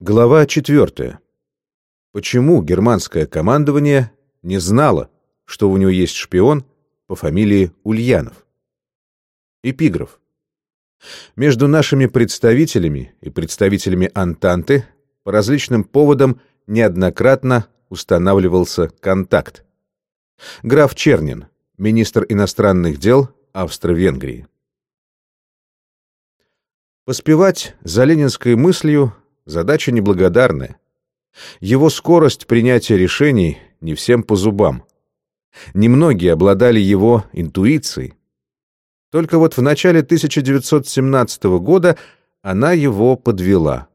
Глава 4. Почему германское командование не знало, что у него есть шпион по фамилии Ульянов? Эпиграф. Между нашими представителями и представителями Антанты по различным поводам неоднократно устанавливался контакт. Граф Чернин, министр иностранных дел Австро-Венгрии. Поспевать за ленинской мыслью Задача неблагодарная. Его скорость принятия решений не всем по зубам. Немногие обладали его интуицией. Только вот в начале 1917 года она его подвела.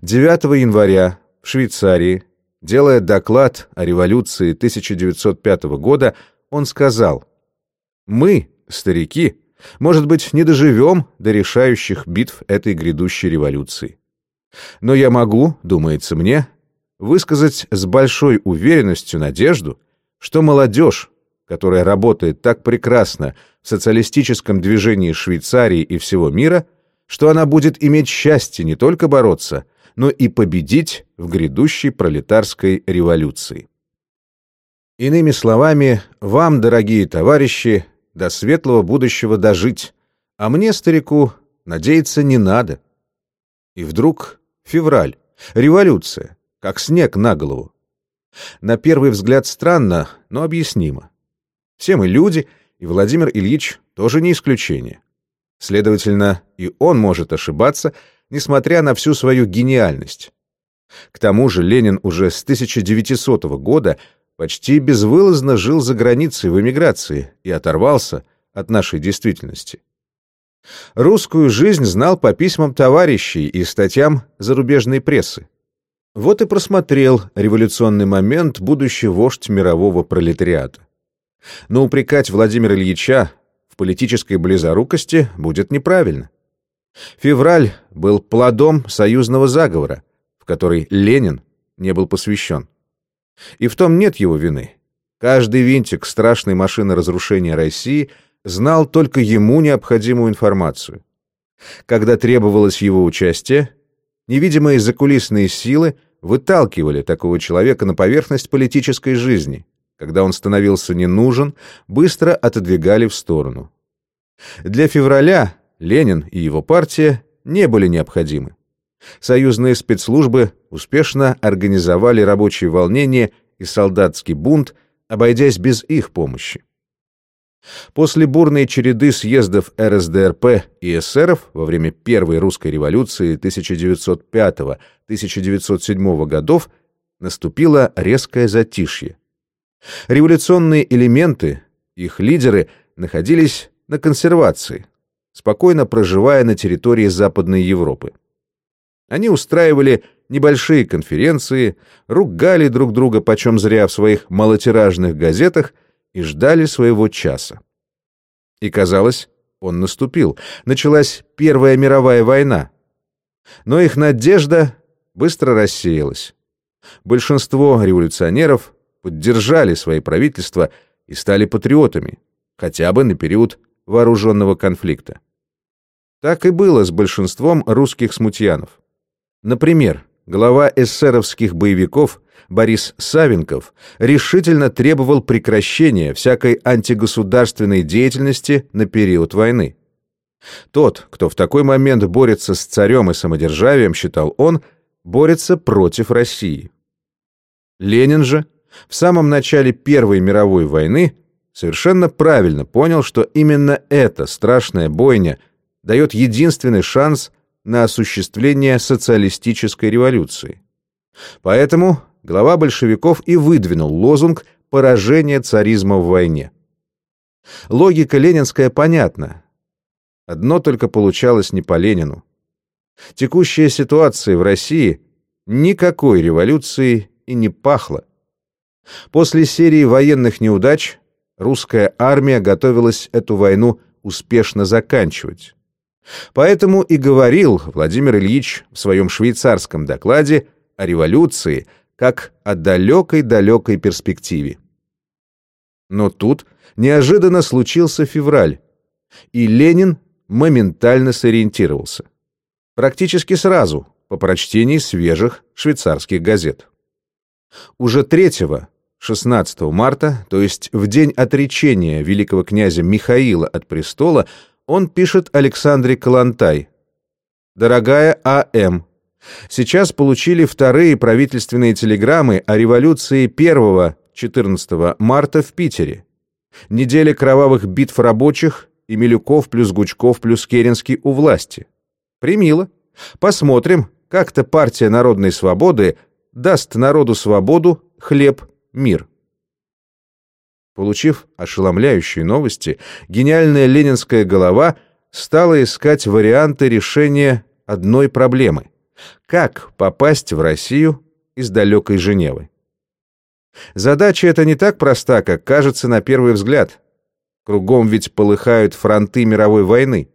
9 января в Швейцарии, делая доклад о революции 1905 года, он сказал «Мы, старики, может быть, не доживем до решающих битв этой грядущей революции. Но я могу, думается мне, высказать с большой уверенностью надежду, что молодежь, которая работает так прекрасно в социалистическом движении Швейцарии и всего мира, что она будет иметь счастье не только бороться, но и победить в грядущей пролетарской революции. Иными словами, вам, дорогие товарищи, до светлого будущего дожить, а мне, старику, надеяться не надо. И вдруг Февраль. Революция. Как снег на голову. На первый взгляд странно, но объяснимо. Все мы люди, и Владимир Ильич тоже не исключение. Следовательно, и он может ошибаться, несмотря на всю свою гениальность. К тому же Ленин уже с 1900 года почти безвылазно жил за границей в эмиграции и оторвался от нашей действительности. Русскую жизнь знал по письмам товарищей и статьям зарубежной прессы. Вот и просмотрел революционный момент будущий вождь мирового пролетариата. Но упрекать Владимира Ильича в политической близорукости будет неправильно. Февраль был плодом союзного заговора, в который Ленин не был посвящен. И в том нет его вины. Каждый винтик страшной машины разрушения России – знал только ему необходимую информацию. Когда требовалось его участие, невидимые закулисные силы выталкивали такого человека на поверхность политической жизни. Когда он становился не нужен, быстро отодвигали в сторону. Для февраля Ленин и его партия не были необходимы. Союзные спецслужбы успешно организовали рабочие волнения и солдатский бунт, обойдясь без их помощи. После бурной череды съездов РСДРП и эсеров во время Первой русской революции 1905-1907 годов наступило резкое затишье. Революционные элементы, их лидеры, находились на консервации, спокойно проживая на территории Западной Европы. Они устраивали небольшие конференции, ругали друг друга почем зря в своих малотиражных газетах и ждали своего часа. И казалось, он наступил. Началась Первая мировая война. Но их надежда быстро рассеялась. Большинство революционеров поддержали свои правительства и стали патриотами, хотя бы на период вооруженного конфликта. Так и было с большинством русских смутьянов. Например, глава эсеровских боевиков Борис Савенков решительно требовал прекращения всякой антигосударственной деятельности на период войны. Тот, кто в такой момент борется с царем и самодержавием, считал он, борется против России. Ленин же в самом начале Первой мировой войны совершенно правильно понял, что именно эта страшная бойня дает единственный шанс на осуществление социалистической революции. Поэтому глава большевиков и выдвинул лозунг «Поражение царизма в войне». Логика ленинская понятна. Одно только получалось не по Ленину. Текущая ситуация в России никакой революции и не пахла. После серии военных неудач русская армия готовилась эту войну успешно заканчивать. Поэтому и говорил Владимир Ильич в своем швейцарском докладе о революции как о далекой-далекой перспективе. Но тут неожиданно случился февраль, и Ленин моментально сориентировался. Практически сразу, по прочтении свежих швейцарских газет. Уже 3 16 марта, то есть в день отречения великого князя Михаила от престола, он пишет Александре Калантай. «Дорогая А.М., сейчас получили вторые правительственные телеграммы о революции 1-14 марта в Питере. Неделя кровавых битв рабочих и Милюков плюс Гучков плюс Керенский у власти. Примило. Посмотрим, как-то партия народной свободы даст народу свободу, хлеб, мир. Получив ошеломляющие новости, гениальная ленинская голова стала искать варианты решения одной проблемы — как попасть в Россию из далекой Женевы. Задача эта не так проста, как кажется на первый взгляд. Кругом ведь полыхают фронты мировой войны.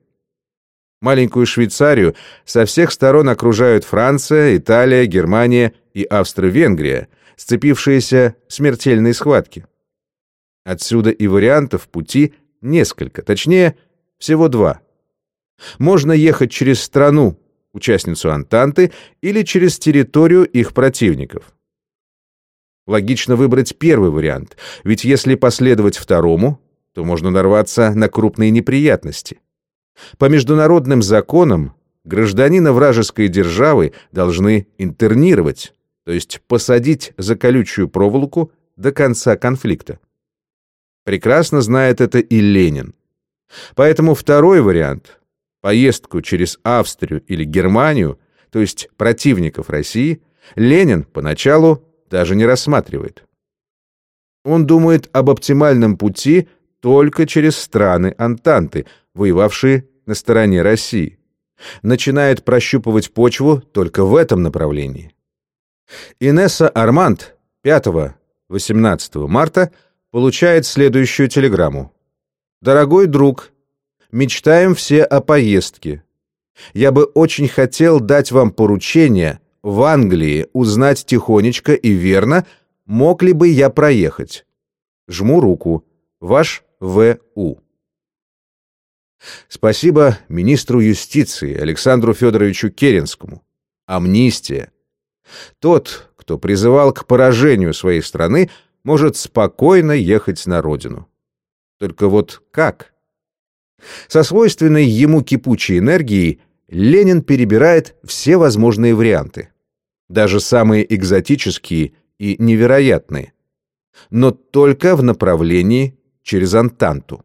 Маленькую Швейцарию со всех сторон окружают Франция, Италия, Германия и Австро-Венгрия, сцепившиеся в смертельной схватке. Отсюда и вариантов пути несколько, точнее, всего два. Можно ехать через страну, участницу Антанты, или через территорию их противников. Логично выбрать первый вариант, ведь если последовать второму, то можно нарваться на крупные неприятности. По международным законам гражданина вражеской державы должны интернировать, то есть посадить за колючую проволоку до конца конфликта. Прекрасно знает это и Ленин. Поэтому второй вариант — поездку через Австрию или Германию, то есть противников России, Ленин поначалу даже не рассматривает. Он думает об оптимальном пути только через страны Антанты, воевавшие на стороне России. Начинает прощупывать почву только в этом направлении. Инесса Арманд 5-18 марта получает следующую телеграмму. «Дорогой друг, мечтаем все о поездке. Я бы очень хотел дать вам поручение в Англии узнать тихонечко и верно, мог ли бы я проехать. Жму руку. Ваш В.У. Спасибо министру юстиции Александру Федоровичу Керенскому. Амнистия. Тот, кто призывал к поражению своей страны, может спокойно ехать на родину. Только вот как? Со свойственной ему кипучей энергией Ленин перебирает все возможные варианты, даже самые экзотические и невероятные, но только в направлении через Антанту.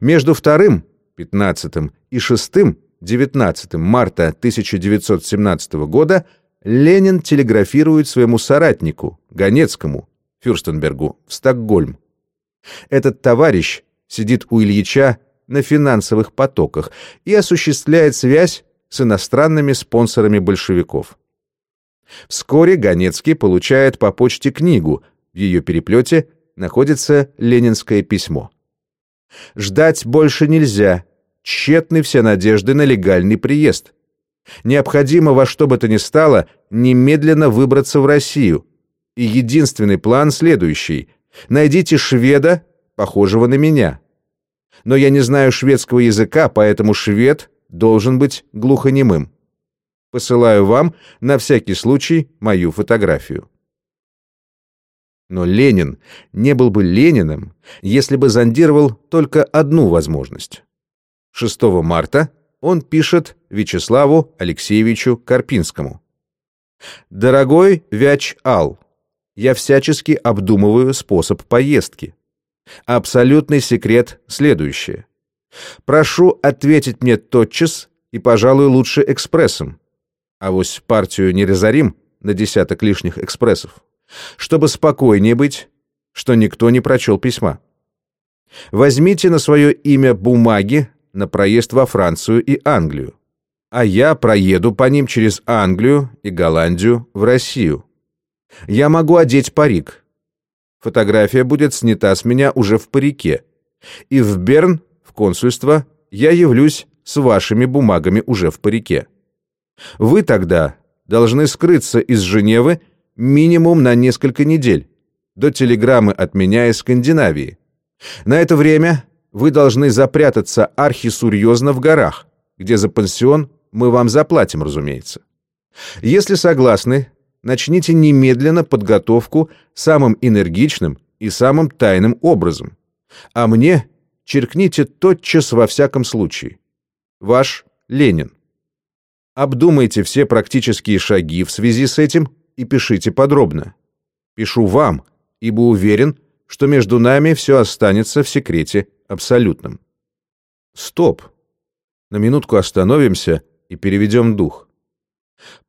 Между вторым, 15 и шестым, 19 марта 1917 года Ленин телеграфирует своему соратнику, Ганецкому, Фюрстенбергу, в Стокгольм. Этот товарищ сидит у Ильича на финансовых потоках и осуществляет связь с иностранными спонсорами большевиков. Вскоре Ганецкий получает по почте книгу, в ее переплете находится ленинское письмо. Ждать больше нельзя, тщетны все надежды на легальный приезд. Необходимо во что бы то ни стало немедленно выбраться в Россию. И единственный план следующий. Найдите шведа, похожего на меня. Но я не знаю шведского языка, поэтому швед должен быть глухонемым. Посылаю вам на всякий случай мою фотографию. Но Ленин не был бы Лениным, если бы зондировал только одну возможность. 6 марта он пишет Вячеславу Алексеевичу Карпинскому. «Дорогой Вяч Ал, я всячески обдумываю способ поездки. Абсолютный секрет следующее. Прошу ответить мне тотчас и, пожалуй, лучше экспрессом. А вось партию не разорим на десяток лишних экспрессов. Чтобы спокойнее быть, что никто не прочел письма. Возьмите на свое имя бумаги на проезд во Францию и Англию, а я проеду по ним через Англию и Голландию в Россию. Я могу одеть парик. Фотография будет снята с меня уже в парике. И в Берн, в консульство, я явлюсь с вашими бумагами уже в парике. Вы тогда должны скрыться из Женевы минимум на несколько недель, до телеграммы от меня из Скандинавии. На это время вы должны запрятаться архисурьезно в горах, где за пансион мы вам заплатим, разумеется. Если согласны, начните немедленно подготовку самым энергичным и самым тайным образом. А мне черкните тотчас во всяком случае. Ваш Ленин. Обдумайте все практические шаги в связи с этим и пишите подробно. Пишу вам, ибо уверен, что между нами все останется в секрете абсолютном. Стоп. На минутку остановимся и переведем дух.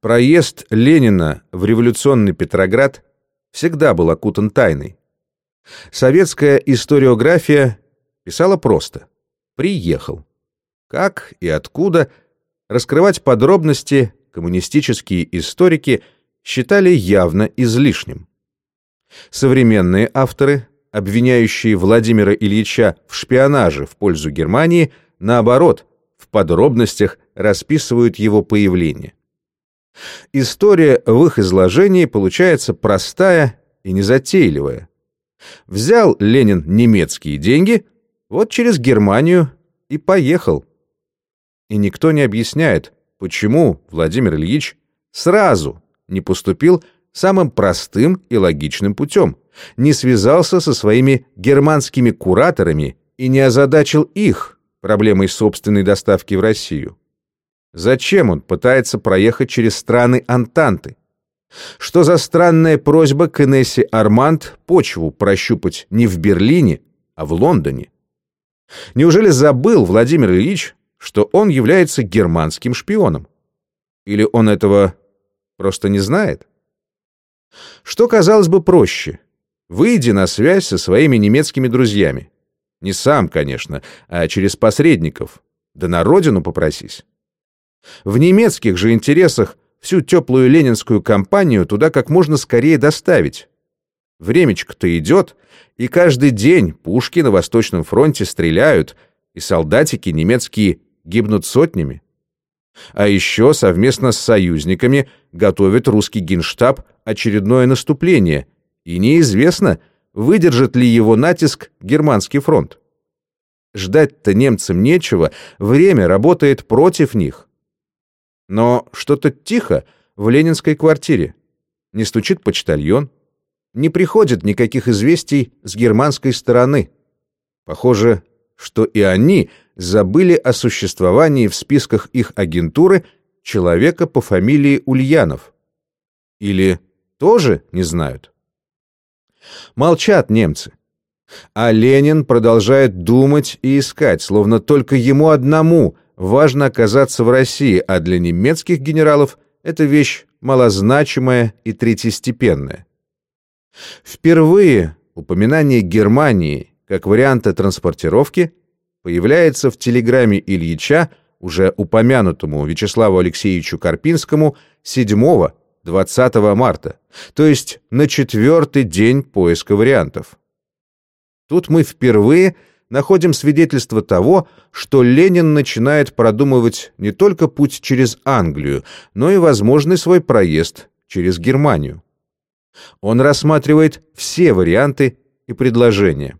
Проезд Ленина в революционный Петроград всегда был окутан тайной. Советская историография писала просто «приехал». Как и откуда раскрывать подробности коммунистические историки считали явно излишним. Современные авторы, обвиняющие Владимира Ильича в шпионаже в пользу Германии, наоборот, в подробностях расписывают его появление. История в их изложении получается простая и незатейливая. Взял Ленин немецкие деньги, вот через Германию и поехал. И никто не объясняет, почему Владимир Ильич сразу не поступил самым простым и логичным путем, не связался со своими германскими кураторами и не озадачил их проблемой собственной доставки в Россию. Зачем он пытается проехать через страны Антанты? Что за странная просьба к Инессе Арманд почву прощупать не в Берлине, а в Лондоне? Неужели забыл Владимир Ильич, что он является германским шпионом? Или он этого просто не знает? Что казалось бы проще? Выйди на связь со своими немецкими друзьями. Не сам, конечно, а через посредников. Да на родину попросись. В немецких же интересах всю теплую ленинскую кампанию туда как можно скорее доставить. Времечко-то идет, и каждый день пушки на Восточном фронте стреляют, и солдатики немецкие гибнут сотнями. А еще совместно с союзниками готовит русский генштаб очередное наступление, и неизвестно, выдержит ли его натиск германский фронт. Ждать-то немцам нечего, время работает против них. Но что-то тихо в ленинской квартире. Не стучит почтальон, не приходит никаких известий с германской стороны. Похоже, что и они забыли о существовании в списках их агентуры человека по фамилии Ульянов. Или тоже не знают? Молчат немцы. А Ленин продолжает думать и искать, словно только ему одному важно оказаться в России, а для немецких генералов это вещь малозначимая и третьестепенная. Впервые упоминание Германии как варианта транспортировки появляется в телеграмме Ильича, уже упомянутому Вячеславу Алексеевичу Карпинскому, 7-20 марта, то есть на четвертый день поиска вариантов. Тут мы впервые находим свидетельство того, что Ленин начинает продумывать не только путь через Англию, но и возможный свой проезд через Германию. Он рассматривает все варианты и предложения.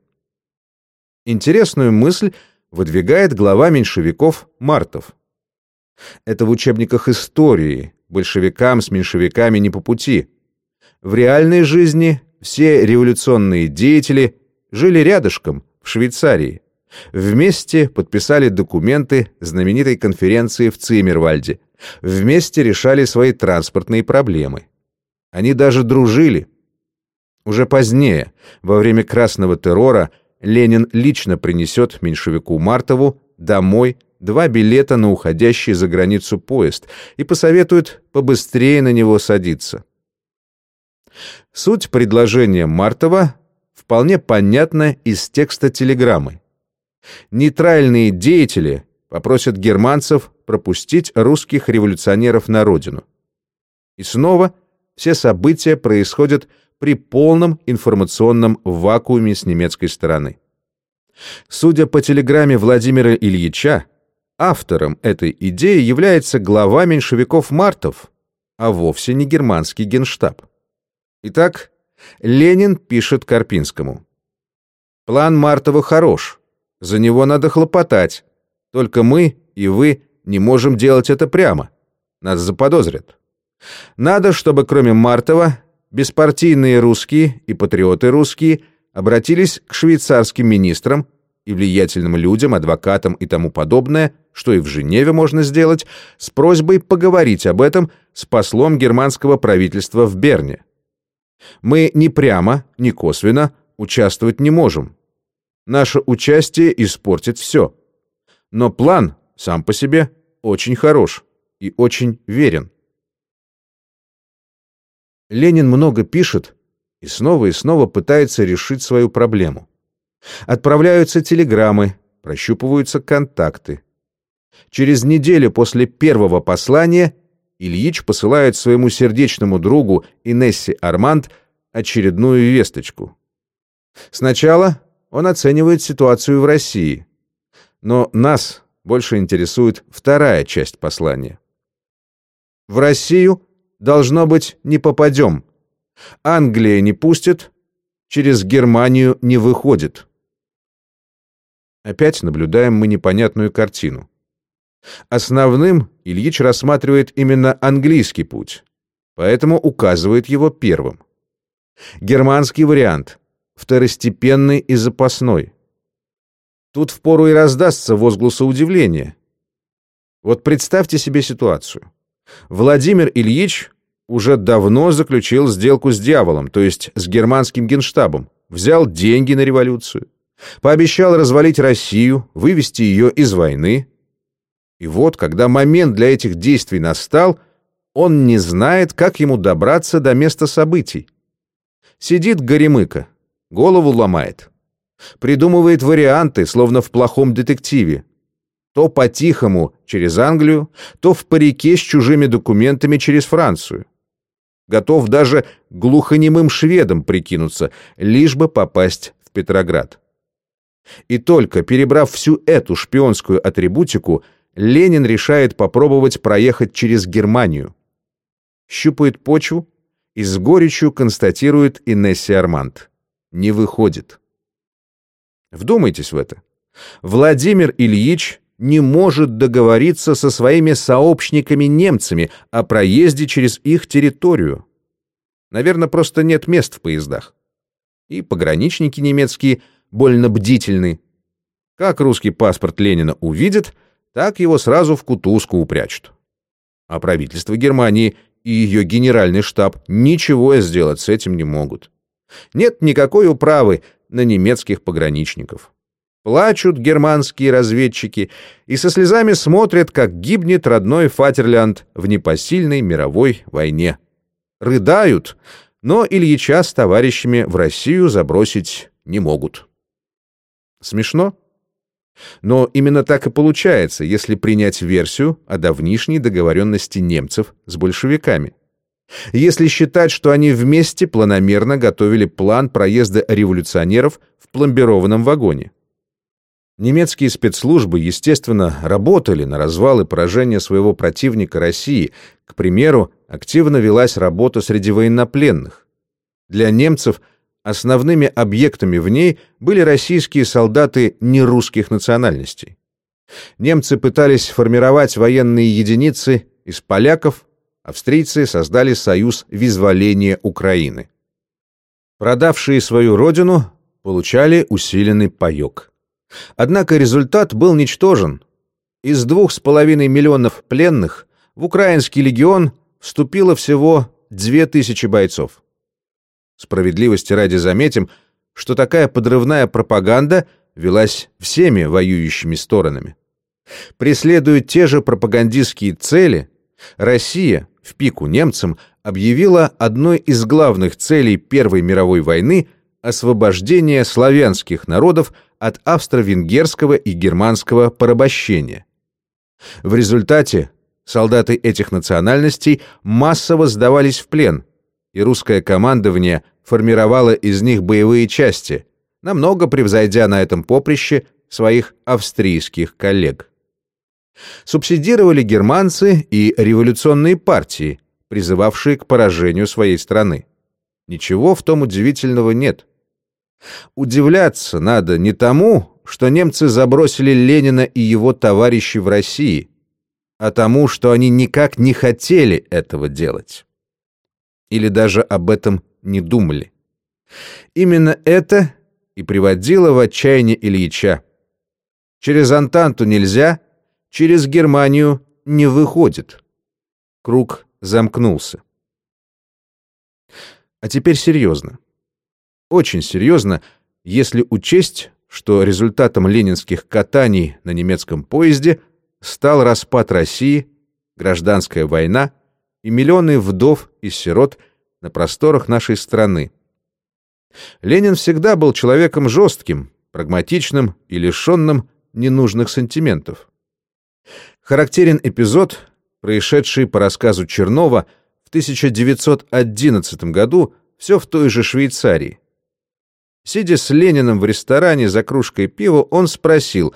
Интересную мысль выдвигает глава меньшевиков Мартов. Это в учебниках истории, большевикам с меньшевиками не по пути. В реальной жизни все революционные деятели жили рядышком, в Швейцарии. Вместе подписали документы знаменитой конференции в Циммервальде. Вместе решали свои транспортные проблемы. Они даже дружили. Уже позднее, во время красного террора, Ленин лично принесет меньшевику Мартову домой два билета на уходящий за границу поезд и посоветует побыстрее на него садиться. Суть предложения Мартова вполне понятна из текста телеграммы. Нейтральные деятели попросят германцев пропустить русских революционеров на родину. И снова все события происходят при полном информационном вакууме с немецкой стороны. Судя по телеграмме Владимира Ильича, автором этой идеи является глава меньшевиков Мартов, а вовсе не германский генштаб. Итак, Ленин пишет Карпинскому. «План Мартова хорош, за него надо хлопотать, только мы и вы не можем делать это прямо. Нас заподозрят. Надо, чтобы кроме Мартова беспартийные русские и патриоты русские обратились к швейцарским министрам и влиятельным людям, адвокатам и тому подобное, что и в Женеве можно сделать, с просьбой поговорить об этом с послом германского правительства в Берне. Мы ни прямо, ни косвенно участвовать не можем. Наше участие испортит все. Но план сам по себе очень хорош и очень верен. Ленин много пишет и снова и снова пытается решить свою проблему. Отправляются телеграммы, прощупываются контакты. Через неделю после первого послания Ильич посылает своему сердечному другу Инессе Арманд очередную весточку. Сначала он оценивает ситуацию в России, но нас больше интересует вторая часть послания. В Россию, должно быть, не попадем. Англия не пустит, через Германию не выходит. Опять наблюдаем мы непонятную картину. Основным Ильич рассматривает именно английский путь, поэтому указывает его первым. Германский вариант – второстепенный и запасной. Тут впору и раздастся возгласа удивления. Вот представьте себе ситуацию. Владимир Ильич уже давно заключил сделку с дьяволом, то есть с германским генштабом, взял деньги на революцию, пообещал развалить Россию, вывести ее из войны. И вот, когда момент для этих действий настал, он не знает, как ему добраться до места событий. Сидит Горемыка, голову ломает. Придумывает варианты, словно в плохом детективе. То по-тихому через Англию, то в парике с чужими документами через Францию. Готов даже глухонемым шведом прикинуться, лишь бы попасть в Петроград. И только перебрав всю эту шпионскую атрибутику, Ленин решает попробовать проехать через Германию. Щупает почву и с горечью констатирует Инесси Арманд. Не выходит. Вдумайтесь в это. Владимир Ильич не может договориться со своими сообщниками-немцами о проезде через их территорию. Наверное, просто нет мест в поездах. И пограничники немецкие больно бдительны. Как русский паспорт Ленина увидят, так его сразу в кутузку упрячут. А правительство Германии и ее генеральный штаб ничего сделать с этим не могут. Нет никакой управы на немецких пограничников. Плачут германские разведчики и со слезами смотрят, как гибнет родной Фатерлянд в непосильной мировой войне. Рыдают, но Ильича с товарищами в Россию забросить не могут. Смешно? Но именно так и получается, если принять версию о давнишней договоренности немцев с большевиками. Если считать, что они вместе планомерно готовили план проезда революционеров в пломбированном вагоне. Немецкие спецслужбы, естественно, работали на развал и поражение своего противника России. К примеру, активно велась работа среди военнопленных. Для немцев – Основными объектами в ней были российские солдаты нерусских национальностей. Немцы пытались формировать военные единицы из поляков, австрийцы создали союз вызволения Украины. Продавшие свою родину получали усиленный паёк. Однако результат был ничтожен. Из двух с половиной миллионов пленных в украинский легион вступило всего две тысячи бойцов. Справедливости ради заметим, что такая подрывная пропаганда велась всеми воюющими сторонами. Преследуя те же пропагандистские цели, Россия в пику немцам объявила одной из главных целей Первой мировой войны освобождение славянских народов от австро-венгерского и германского порабощения. В результате солдаты этих национальностей массово сдавались в плен – и русское командование формировало из них боевые части, намного превзойдя на этом поприще своих австрийских коллег. Субсидировали германцы и революционные партии, призывавшие к поражению своей страны. Ничего в том удивительного нет. Удивляться надо не тому, что немцы забросили Ленина и его товарищей в России, а тому, что они никак не хотели этого делать. Или даже об этом не думали. Именно это и приводило в отчаяние Ильича. Через Антанту нельзя, через Германию не выходит. Круг замкнулся. А теперь серьезно. Очень серьезно, если учесть, что результатом ленинских катаний на немецком поезде стал распад России, гражданская война и миллионы вдов и сирот на просторах нашей страны. Ленин всегда был человеком жестким, прагматичным и лишенным ненужных сантиментов. Характерен эпизод, происшедший по рассказу Чернова в 1911 году все в той же Швейцарии. Сидя с Лениным в ресторане за кружкой пива, он спросил,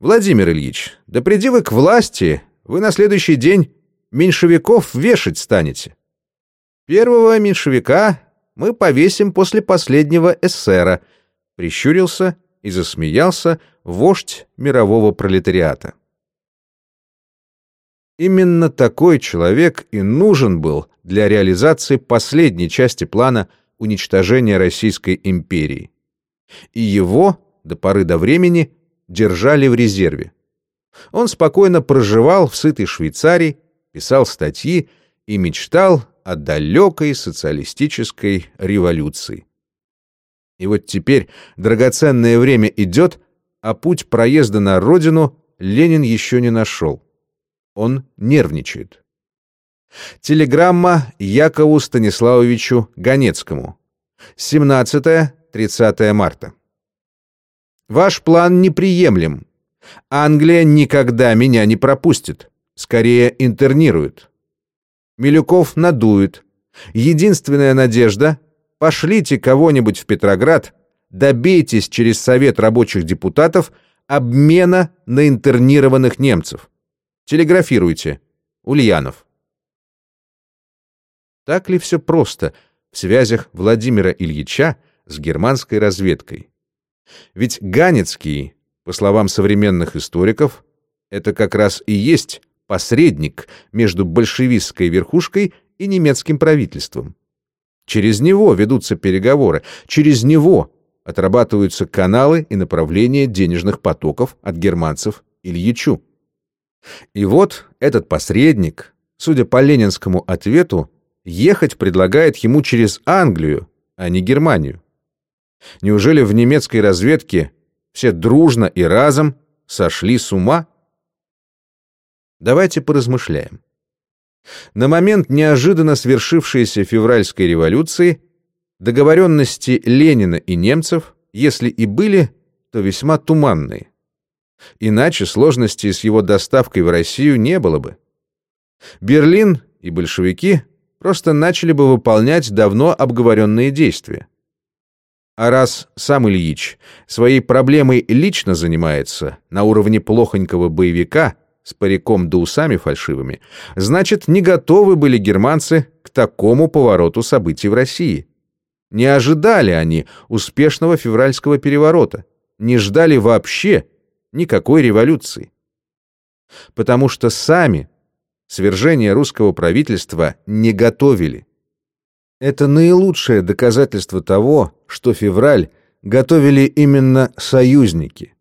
«Владимир Ильич, да приди вы к власти, вы на следующий день меньшевиков вешать станете. Первого меньшевика мы повесим после последнего эсера», прищурился и засмеялся вождь мирового пролетариата. Именно такой человек и нужен был для реализации последней части плана уничтожения Российской империи. И его, до поры до времени, держали в резерве. Он спокойно проживал в сытой Швейцарии, писал статьи и мечтал о далекой социалистической революции. И вот теперь драгоценное время идет, а путь проезда на родину Ленин еще не нашел. Он нервничает. Телеграмма Якову Станиславовичу Ганецкому. 17-30 марта. Ваш план неприемлем. Англия никогда меня не пропустит. Скорее интернирует. Милюков надует. Единственная надежда — пошлите кого-нибудь в Петроград, добейтесь через Совет рабочих депутатов обмена на интернированных немцев. Телеграфируйте. Ульянов. Так ли все просто в связях Владимира Ильича с германской разведкой? Ведь Ганецкий, по словам современных историков, это как раз и есть посредник между большевистской верхушкой и немецким правительством. Через него ведутся переговоры, через него отрабатываются каналы и направления денежных потоков от германцев Ильичу. И вот этот посредник, судя по ленинскому ответу, ехать предлагает ему через Англию, а не Германию. Неужели в немецкой разведке все дружно и разом сошли с ума? Давайте поразмышляем. На момент неожиданно свершившейся февральской революции договоренности Ленина и немцев, если и были, то весьма туманные. Иначе сложностей с его доставкой в Россию не было бы. Берлин и большевики просто начали бы выполнять давно обговоренные действия. А раз сам Ильич своей проблемой лично занимается на уровне плохонького боевика с париком да усами фальшивыми, значит, не готовы были германцы к такому повороту событий в России. Не ожидали они успешного февральского переворота, не ждали вообще никакой революции. Потому что сами свержение русского правительства не готовили. Это наилучшее доказательство того, что февраль готовили именно союзники.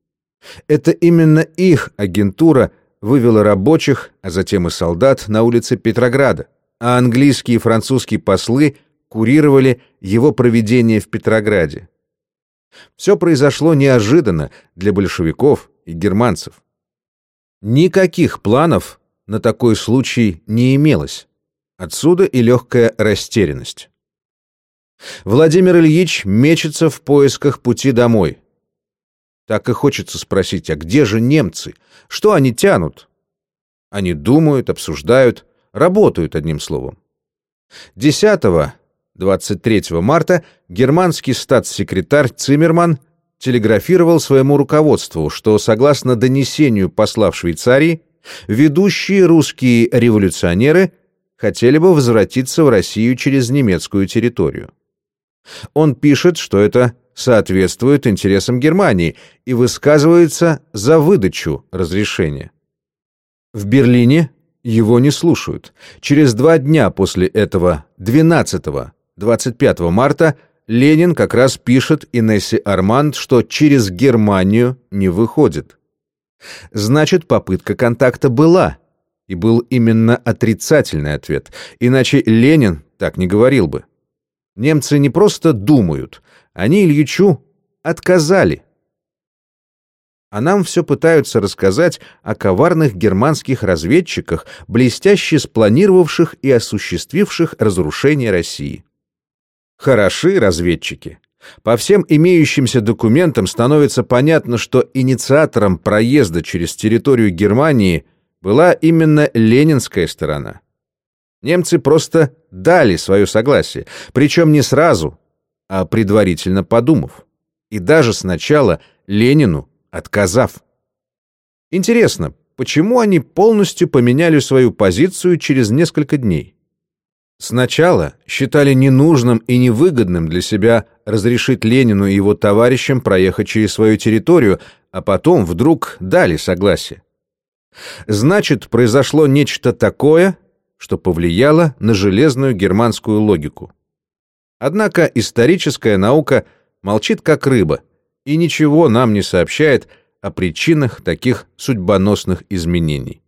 Это именно их агентура вывела рабочих, а затем и солдат на улицы Петрограда, а английские и французские послы курировали его проведение в Петрограде. Все произошло неожиданно для большевиков и германцев. Никаких планов на такой случай не имелось. Отсюда и легкая растерянность. Владимир Ильич мечется в поисках пути домой. Так и хочется спросить, а где же немцы? Что они тянут? Они думают, обсуждают, работают одним словом. 10-23 марта германский статс-секретарь Циммерман телеграфировал своему руководству, что, согласно донесению посла в Швейцарии, ведущие русские революционеры хотели бы возвратиться в Россию через немецкую территорию. Он пишет, что это соответствует интересам Германии и высказывается за выдачу разрешения. В Берлине его не слушают. Через два дня после этого, 12-25 марта, Ленин как раз пишет Инессе Арманд, что через Германию не выходит. Значит, попытка контакта была, и был именно отрицательный ответ, иначе Ленин так не говорил бы. Немцы не просто думают, они Ильичу отказали. А нам все пытаются рассказать о коварных германских разведчиках, блестяще спланировавших и осуществивших разрушение России. Хороши разведчики. По всем имеющимся документам становится понятно, что инициатором проезда через территорию Германии была именно ленинская сторона. Немцы просто дали свое согласие, причем не сразу, а предварительно подумав. И даже сначала Ленину отказав. Интересно, почему они полностью поменяли свою позицию через несколько дней? Сначала считали ненужным и невыгодным для себя разрешить Ленину и его товарищам проехать через свою территорию, а потом вдруг дали согласие. Значит, произошло нечто такое, что повлияло на железную германскую логику. Однако историческая наука молчит как рыба — и ничего нам не сообщает о причинах таких судьбоносных изменений.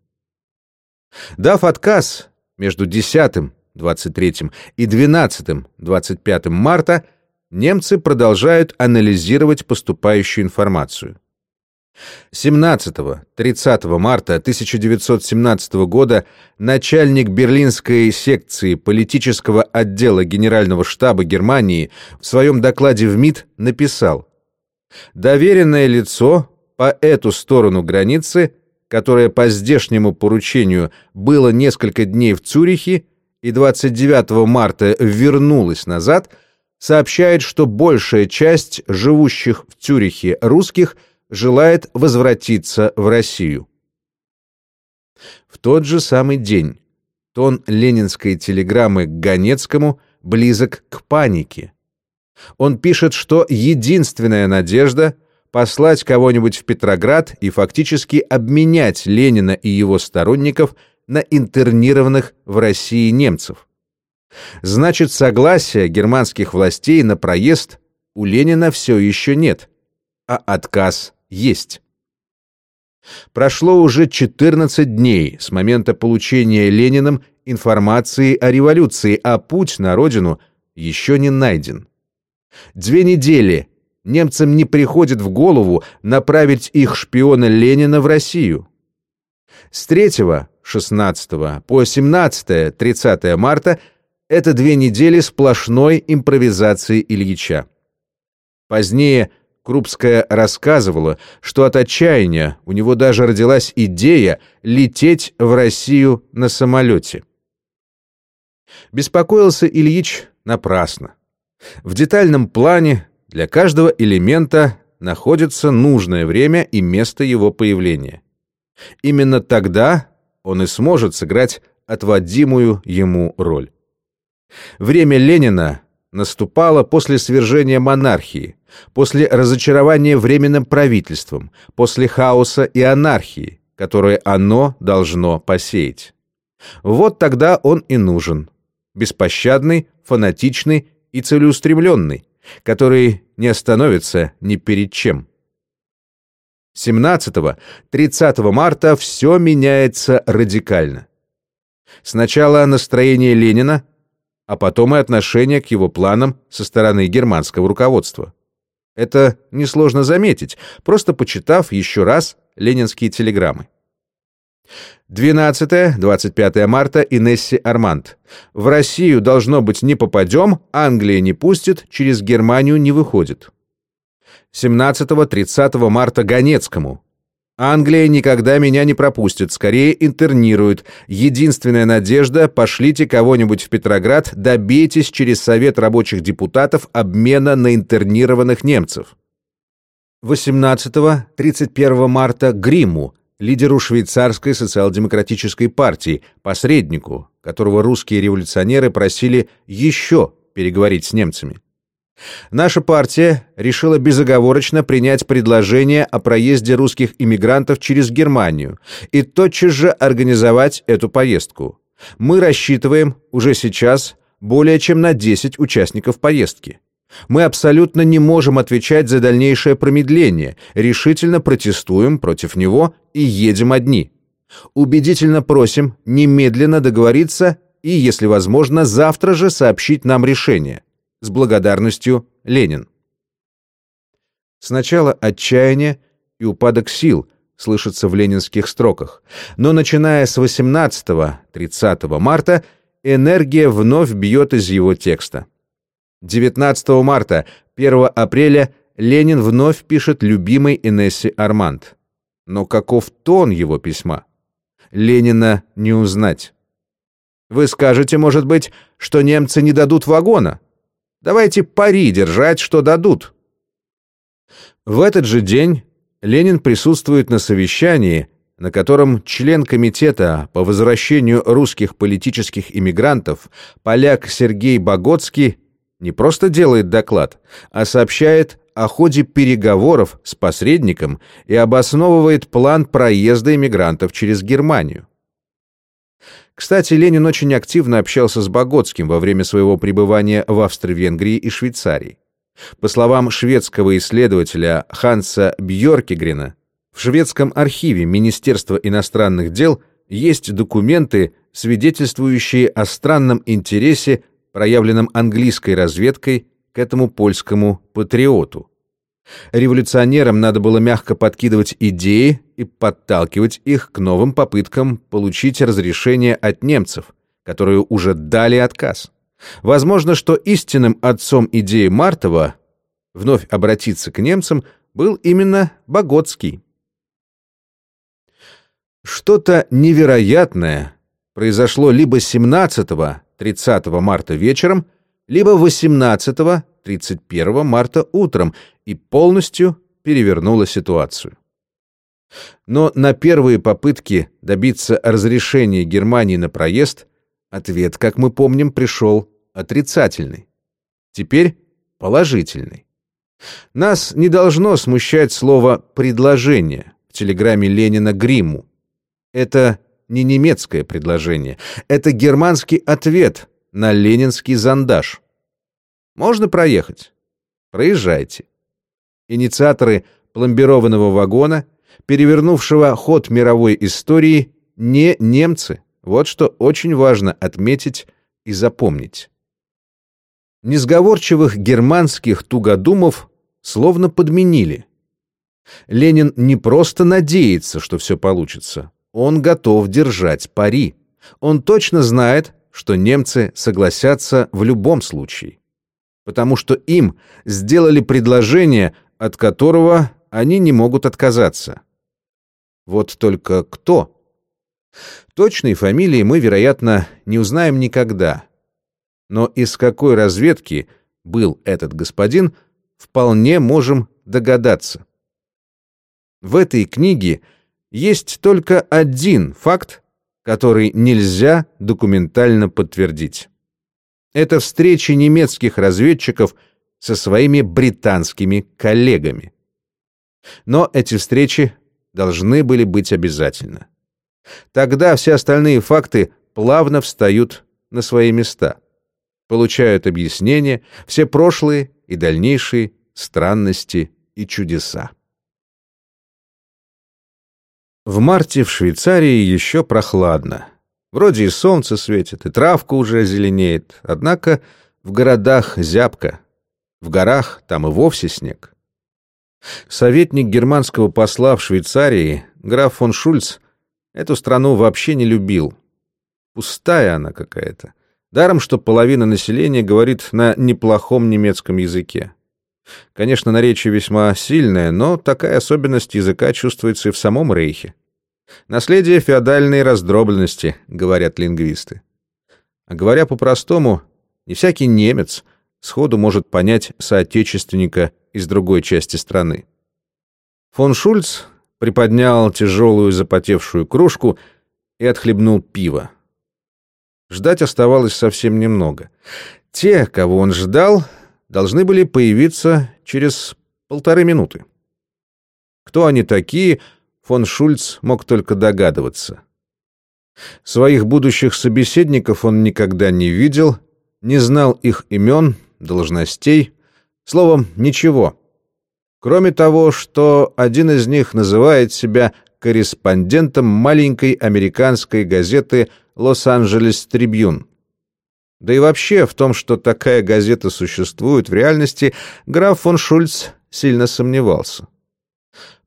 Дав отказ между 10 23 и 12 25 марта, немцы продолжают анализировать поступающую информацию. 17-30 марта 1917 года начальник берлинской секции политического отдела Генерального штаба Германии в своем докладе в МИД написал Доверенное лицо по эту сторону границы, которое по здешнему поручению было несколько дней в Цюрихе и 29 марта вернулось назад, сообщает, что большая часть живущих в Цюрихе русских желает возвратиться в Россию. В тот же самый день тон ленинской телеграммы к Ганецкому близок к панике. Он пишет, что единственная надежда — послать кого-нибудь в Петроград и фактически обменять Ленина и его сторонников на интернированных в России немцев. Значит, согласия германских властей на проезд у Ленина все еще нет, а отказ есть. Прошло уже 14 дней с момента получения Лениным информации о революции, а путь на родину еще не найден. Две недели немцам не приходит в голову направить их шпиона Ленина в Россию. С 3 16 по 17 30 марта это две недели сплошной импровизации Ильича. Позднее Крупская рассказывала, что от отчаяния у него даже родилась идея лететь в Россию на самолете. Беспокоился Ильич напрасно. В детальном плане для каждого элемента находится нужное время и место его появления. Именно тогда он и сможет сыграть отводимую ему роль. Время Ленина наступало после свержения монархии, после разочарования временным правительством, после хаоса и анархии, которые оно должно посеять. Вот тогда он и нужен. Беспощадный, фанатичный и целеустремленный, который не остановится ни перед чем. 17-30 марта все меняется радикально. Сначала настроение Ленина, а потом и отношение к его планам со стороны германского руководства. Это несложно заметить, просто почитав еще раз ленинские телеграммы. 12-25 марта Инесси Арманд. В Россию, должно быть, не попадем, Англия не пустит, через Германию не выходит. 17-30 марта Ганецкому. Англия никогда меня не пропустит, скорее интернирует. Единственная надежда — пошлите кого-нибудь в Петроград, добейтесь через Совет рабочих депутатов обмена на интернированных немцев. 18-31 марта Гриму лидеру швейцарской социал-демократической партии, посреднику, которого русские революционеры просили еще переговорить с немцами. Наша партия решила безоговорочно принять предложение о проезде русских иммигрантов через Германию и тотчас же организовать эту поездку. Мы рассчитываем уже сейчас более чем на 10 участников поездки. Мы абсолютно не можем отвечать за дальнейшее промедление, решительно протестуем против него и едем одни. Убедительно просим немедленно договориться и, если возможно, завтра же сообщить нам решение. С благодарностью, Ленин. Сначала отчаяние и упадок сил слышатся в ленинских строках, но начиная с 18-30 марта энергия вновь бьет из его текста. 19 марта, 1 апреля Ленин вновь пишет любимой Инессе Арманд. Но каков тон его письма? Ленина не узнать. Вы скажете, может быть, что немцы не дадут вагона? Давайте пари держать, что дадут. В этот же день Ленин присутствует на совещании, на котором член комитета по возвращению русских политических иммигрантов, поляк Сергей Богоцкий, не просто делает доклад, а сообщает о ходе переговоров с посредником и обосновывает план проезда иммигрантов через Германию. Кстати, Ленин очень активно общался с Богоцким во время своего пребывания в Австро-Венгрии и Швейцарии. По словам шведского исследователя Ханса Бьоркегрена, в шведском архиве Министерства иностранных дел есть документы, свидетельствующие о странном интересе, проявленном английской разведкой к этому польскому патриоту. Революционерам надо было мягко подкидывать идеи и подталкивать их к новым попыткам получить разрешение от немцев, которые уже дали отказ. Возможно, что истинным отцом идеи Мартова вновь обратиться к немцам был именно Богоцкий. Что-то невероятное произошло либо 17-30 марта вечером, либо 18-31 марта утром и полностью перевернуло ситуацию. Но на первые попытки добиться разрешения Германии на проезд ответ, как мы помним, пришел отрицательный. Теперь положительный. Нас не должно смущать слово «предложение» в телеграмме Ленина Гримму. Это не немецкое предложение, это германский ответ на ленинский зондаж. Можно проехать? Проезжайте. Инициаторы пломбированного вагона, перевернувшего ход мировой истории, не немцы. Вот что очень важно отметить и запомнить. Несговорчивых германских тугодумов словно подменили. Ленин не просто надеется, что все получится. Он готов держать пари. Он точно знает, что немцы согласятся в любом случае. Потому что им сделали предложение, от которого они не могут отказаться. Вот только кто? Точной фамилии мы, вероятно, не узнаем никогда. Но из какой разведки был этот господин, вполне можем догадаться. В этой книге есть только один факт, который нельзя документально подтвердить. Это встречи немецких разведчиков со своими британскими коллегами. Но эти встречи должны были быть обязательно. Тогда все остальные факты плавно встают на свои места, получают объяснение все прошлые и дальнейшие странности и чудеса. В марте в Швейцарии еще прохладно. Вроде и солнце светит, и травка уже зеленеет, однако в городах зябко. В горах там и вовсе снег. Советник германского посла в Швейцарии, граф фон Шульц, эту страну вообще не любил. Пустая она какая-то. Даром, что половина населения говорит на неплохом немецком языке. Конечно, наречие весьма сильное, но такая особенность языка чувствуется и в самом Рейхе. Наследие феодальной раздробленности, говорят лингвисты. А говоря по-простому, не всякий немец сходу может понять соотечественника из другой части страны. Фон Шульц приподнял тяжелую запотевшую кружку и отхлебнул пиво. Ждать оставалось совсем немного. Те, кого он ждал, должны были появиться через полторы минуты. Кто они такие, фон Шульц мог только догадываться. Своих будущих собеседников он никогда не видел, не знал их имен, должностей, словом, ничего. Кроме того, что один из них называет себя корреспондентом маленькой американской газеты «Лос-Анджелес Трибюн». Да и вообще в том, что такая газета существует в реальности, граф фон Шульц сильно сомневался.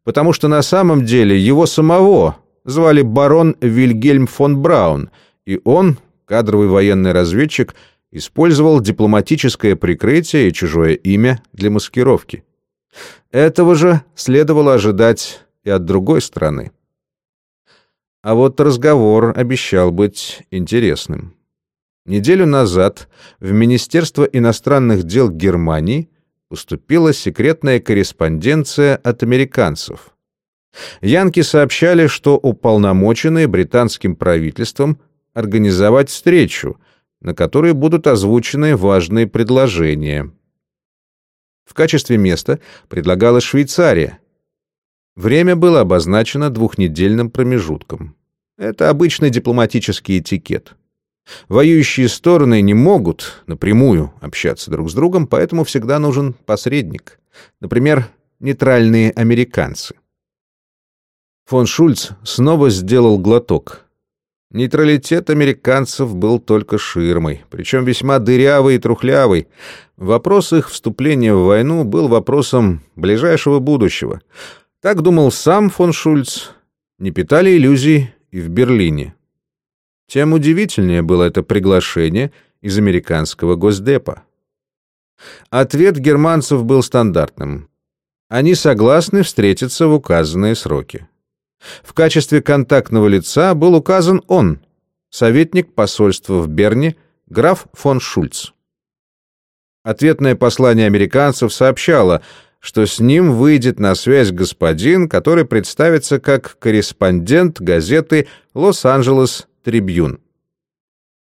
Потому что на самом деле его самого звали барон Вильгельм фон Браун, и он, кадровый военный разведчик, использовал дипломатическое прикрытие и чужое имя для маскировки. Этого же следовало ожидать и от другой стороны. А вот разговор обещал быть интересным. Неделю назад в Министерство иностранных дел Германии поступила секретная корреспонденция от американцев. Янки сообщали, что уполномоченные британским правительством организовать встречу, на которой будут озвучены важные предложения. В качестве места предлагалась Швейцария. Время было обозначено двухнедельным промежутком. Это обычный дипломатический этикет. Воюющие стороны не могут напрямую общаться друг с другом, поэтому всегда нужен посредник. Например, нейтральные американцы. Фон Шульц снова сделал глоток. Нейтралитет американцев был только ширмой, причем весьма дырявый и трухлявый. Вопрос их вступления в войну был вопросом ближайшего будущего. Так думал сам фон Шульц. Не питали иллюзий и в Берлине. Тем удивительнее было это приглашение из американского госдепа. Ответ германцев был стандартным. Они согласны встретиться в указанные сроки. В качестве контактного лица был указан он, советник посольства в Берне, граф фон Шульц. Ответное послание американцев сообщало, что с ним выйдет на связь господин, который представится как корреспондент газеты «Лос-Анджелес Трибьюн».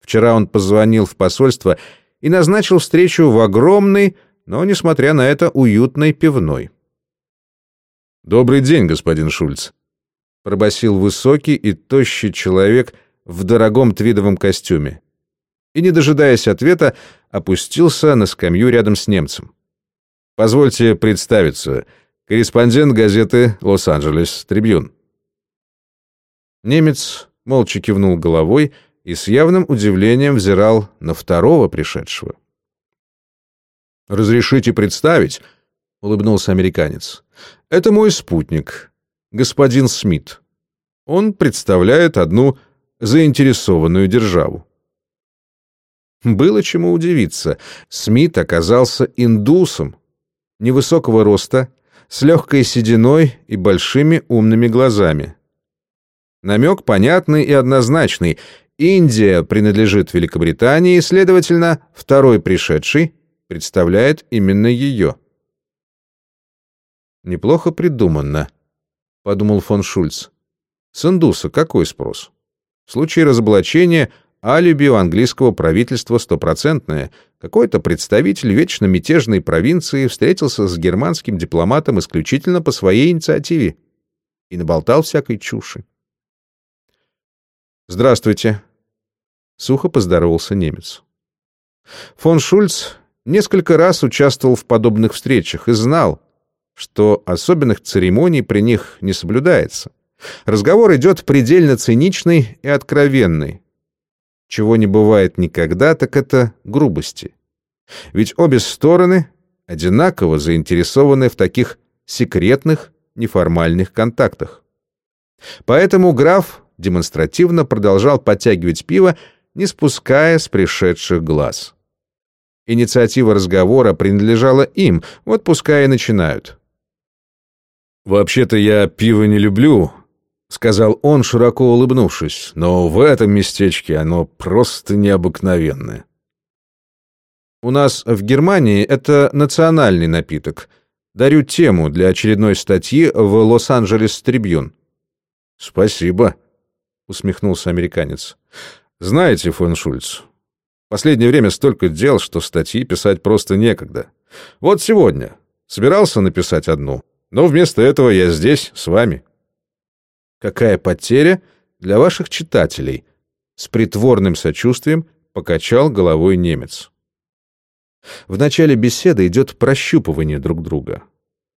Вчера он позвонил в посольство и назначил встречу в огромной, но, несмотря на это, уютной пивной. «Добрый день, господин Шульц», — пробасил высокий и тощий человек в дорогом твидовом костюме. И, не дожидаясь ответа, опустился на скамью рядом с немцем. «Позвольте представиться. Корреспондент газеты «Лос-Анджелес Трибьюн». Немец молча кивнул головой и с явным удивлением взирал на второго пришедшего. «Разрешите представить?» — улыбнулся американец. «Это мой спутник, господин Смит. Он представляет одну заинтересованную державу. Было чему удивиться. Смит оказался индусом, невысокого роста, с легкой сединой и большими умными глазами. Намек понятный и однозначный. Индия принадлежит Великобритании, следовательно, второй пришедший представляет именно ее. Неплохо придуманно. — подумал фон Шульц. «С индуса какой спрос? В случае разоблачения алиби у английского правительства стопроцентное. Какой-то представитель вечно мятежной провинции встретился с германским дипломатом исключительно по своей инициативе и наболтал всякой чуши. «Здравствуйте», — сухо поздоровался немец. Фон Шульц несколько раз участвовал в подобных встречах и знал, что особенных церемоний при них не соблюдается. Разговор идет предельно циничный и откровенный. Чего не бывает никогда, так это грубости. Ведь обе стороны одинаково заинтересованы в таких секретных, неформальных контактах. Поэтому граф демонстративно продолжал подтягивать пиво, не спуская с пришедших глаз. Инициатива разговора принадлежала им, вот пускай и начинают. «Вообще-то я пиво не люблю», — сказал он, широко улыбнувшись, «но в этом местечке оно просто необыкновенное». «У нас в Германии это национальный напиток. Дарю тему для очередной статьи в Лос-Анджелес Трибьюн». «Спасибо», — усмехнулся американец. «Знаете, фон Шульц, в последнее время столько дел, что статьи писать просто некогда. Вот сегодня. Собирался написать одну, но вместо этого я здесь, с вами. Какая потеря для ваших читателей? С притворным сочувствием покачал головой немец. В начале беседы идет прощупывание друг друга.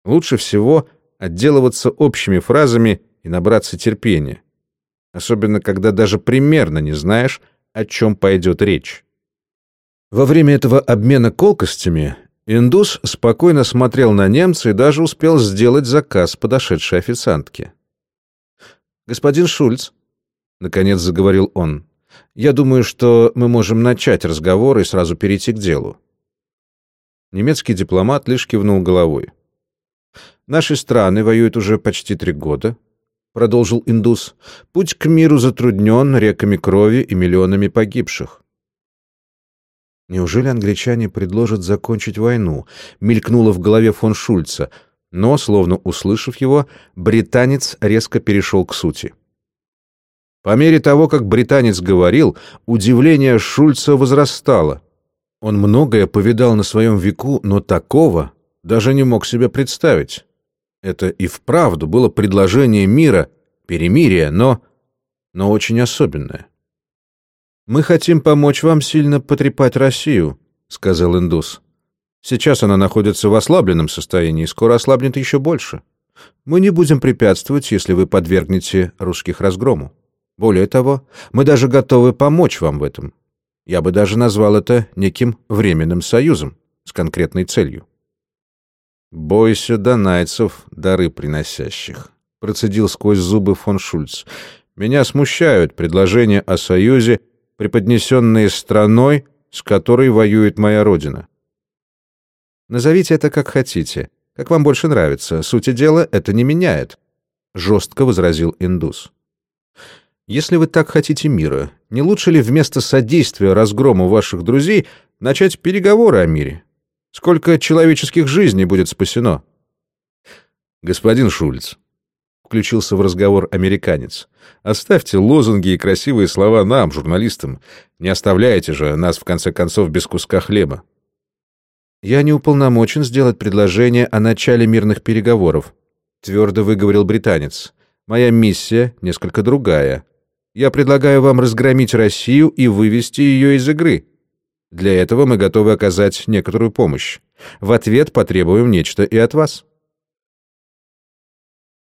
Лучше всего отделываться общими фразами и набраться терпения. Особенно, когда даже примерно не знаешь, о чем пойдет речь. Во время этого обмена колкостями индус спокойно смотрел на немца и даже успел сделать заказ подошедшей официантке. «Господин Шульц», — наконец заговорил он, — «я думаю, что мы можем начать разговор и сразу перейти к делу». Немецкий дипломат лишь кивнул головой. «Наши страны воюют уже почти три года», — продолжил индус. «Путь к миру затруднен реками крови и миллионами погибших». Неужели англичане предложат закончить войну? Мелькнуло в голове фон Шульца, но, словно услышав его, британец резко перешел к сути. По мере того, как британец говорил, удивление Шульца возрастало. Он многое повидал на своем веку, но такого даже не мог себе представить. Это и вправду было предложение мира, перемирия, но... но очень особенное. «Мы хотим помочь вам сильно потрепать Россию», — сказал индус. «Сейчас она находится в ослабленном состоянии скоро ослабнет еще больше. Мы не будем препятствовать, если вы подвергнете русских разгрому. Более того, мы даже готовы помочь вам в этом. Я бы даже назвал это неким временным союзом с конкретной целью. «Бойся донайцев, дары приносящих», — процедил сквозь зубы фон Шульц. «Меня смущают предложения о союзе, преподнесенные страной, с которой воюет моя родина». «Назовите это как хотите, как вам больше нравится. Сути дела это не меняет», — жестко возразил индус. Если вы так хотите мира, не лучше ли вместо содействия разгрому ваших друзей начать переговоры о мире? Сколько человеческих жизней будет спасено? Господин Шульц, включился в разговор американец. Оставьте лозунги и красивые слова нам, журналистам. Не оставляйте же нас, в конце концов, без куска хлеба. Я не уполномочен сделать предложение о начале мирных переговоров, твердо выговорил британец. Моя миссия несколько другая. Я предлагаю вам разгромить Россию и вывести ее из игры. Для этого мы готовы оказать некоторую помощь. В ответ потребуем нечто и от вас.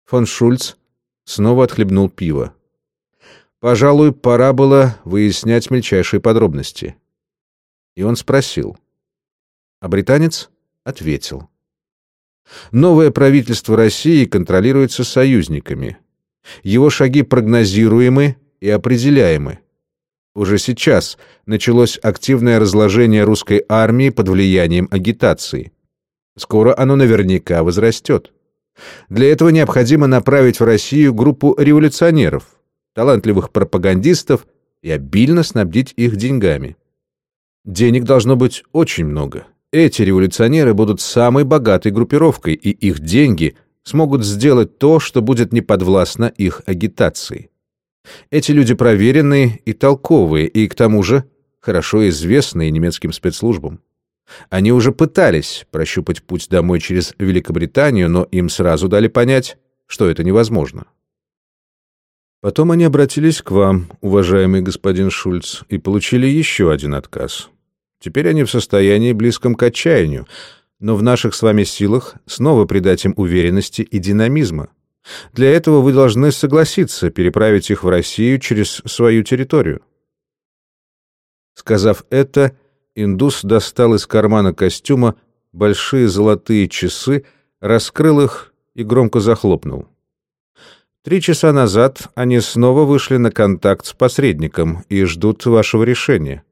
Фон Шульц снова отхлебнул пиво. Пожалуй, пора было выяснять мельчайшие подробности. И он спросил. А британец ответил. Новое правительство России контролируется союзниками. Его шаги прогнозируемы и определяемы. Уже сейчас началось активное разложение русской армии под влиянием агитации. Скоро оно наверняка возрастет. Для этого необходимо направить в Россию группу революционеров, талантливых пропагандистов и обильно снабдить их деньгами. Денег должно быть очень много. Эти революционеры будут самой богатой группировкой, и их деньги смогут сделать то, что будет неподвластно их агитации. Эти люди проверенные и толковые, и к тому же хорошо известные немецким спецслужбам. Они уже пытались прощупать путь домой через Великобританию, но им сразу дали понять, что это невозможно. Потом они обратились к вам, уважаемый господин Шульц, и получили еще один отказ. Теперь они в состоянии близком к отчаянию, но в наших с вами силах снова придать им уверенности и динамизма. Для этого вы должны согласиться переправить их в Россию через свою территорию. Сказав это, индус достал из кармана костюма большие золотые часы, раскрыл их и громко захлопнул. Три часа назад они снова вышли на контакт с посредником и ждут вашего решения.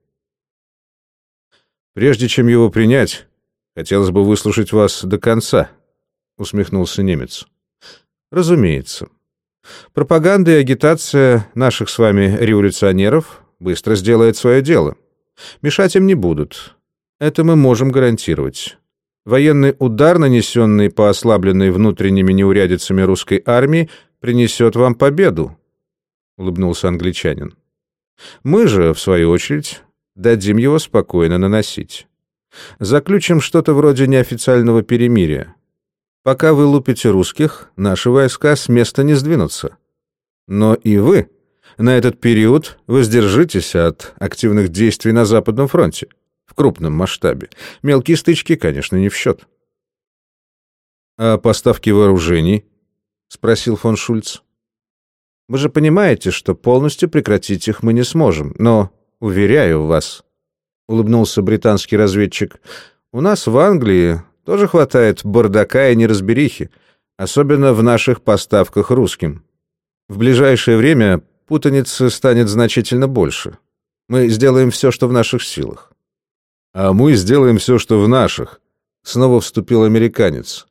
Прежде чем его принять, хотелось бы выслушать вас до конца, усмехнулся немец. Разумеется. Пропаганда и агитация наших с вами революционеров быстро сделает свое дело. Мешать им не будут. Это мы можем гарантировать. Военный удар, нанесенный по ослабленной внутренними неурядицами русской армии, принесет вам победу, — улыбнулся англичанин. Мы же, в свою очередь, дадим его спокойно наносить. Заключим что-то вроде неофициального перемирия. Пока вы лупите русских, наши войска с места не сдвинутся. Но и вы на этот период воздержитесь от активных действий на Западном фронте в крупном масштабе. Мелкие стычки, конечно, не в счет. «А поставки вооружений?» — спросил фон Шульц. «Вы же понимаете, что полностью прекратить их мы не сможем, но, уверяю вас, улыбнулся британский разведчик. У нас в Англии тоже хватает бардака и неразберихи, особенно в наших поставках русским. В ближайшее время путаницы станет значительно больше. Мы сделаем все, что в наших силах. А мы сделаем все, что в наших, снова вступил американец.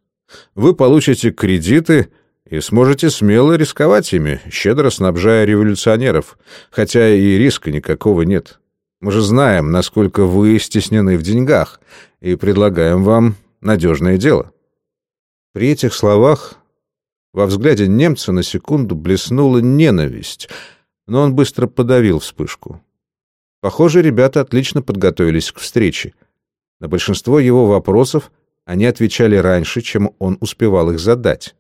Вы получите кредиты и сможете смело рисковать ими, щедро снабжая революционеров, хотя и риска никакого нет. Мы же знаем, насколько вы стеснены в деньгах, и предлагаем вам надежное дело». При этих словах во взгляде немца на секунду блеснула ненависть, но он быстро подавил вспышку. Похоже, ребята отлично подготовились к встрече. На большинство его вопросов они отвечали раньше, чем он успевал их задать.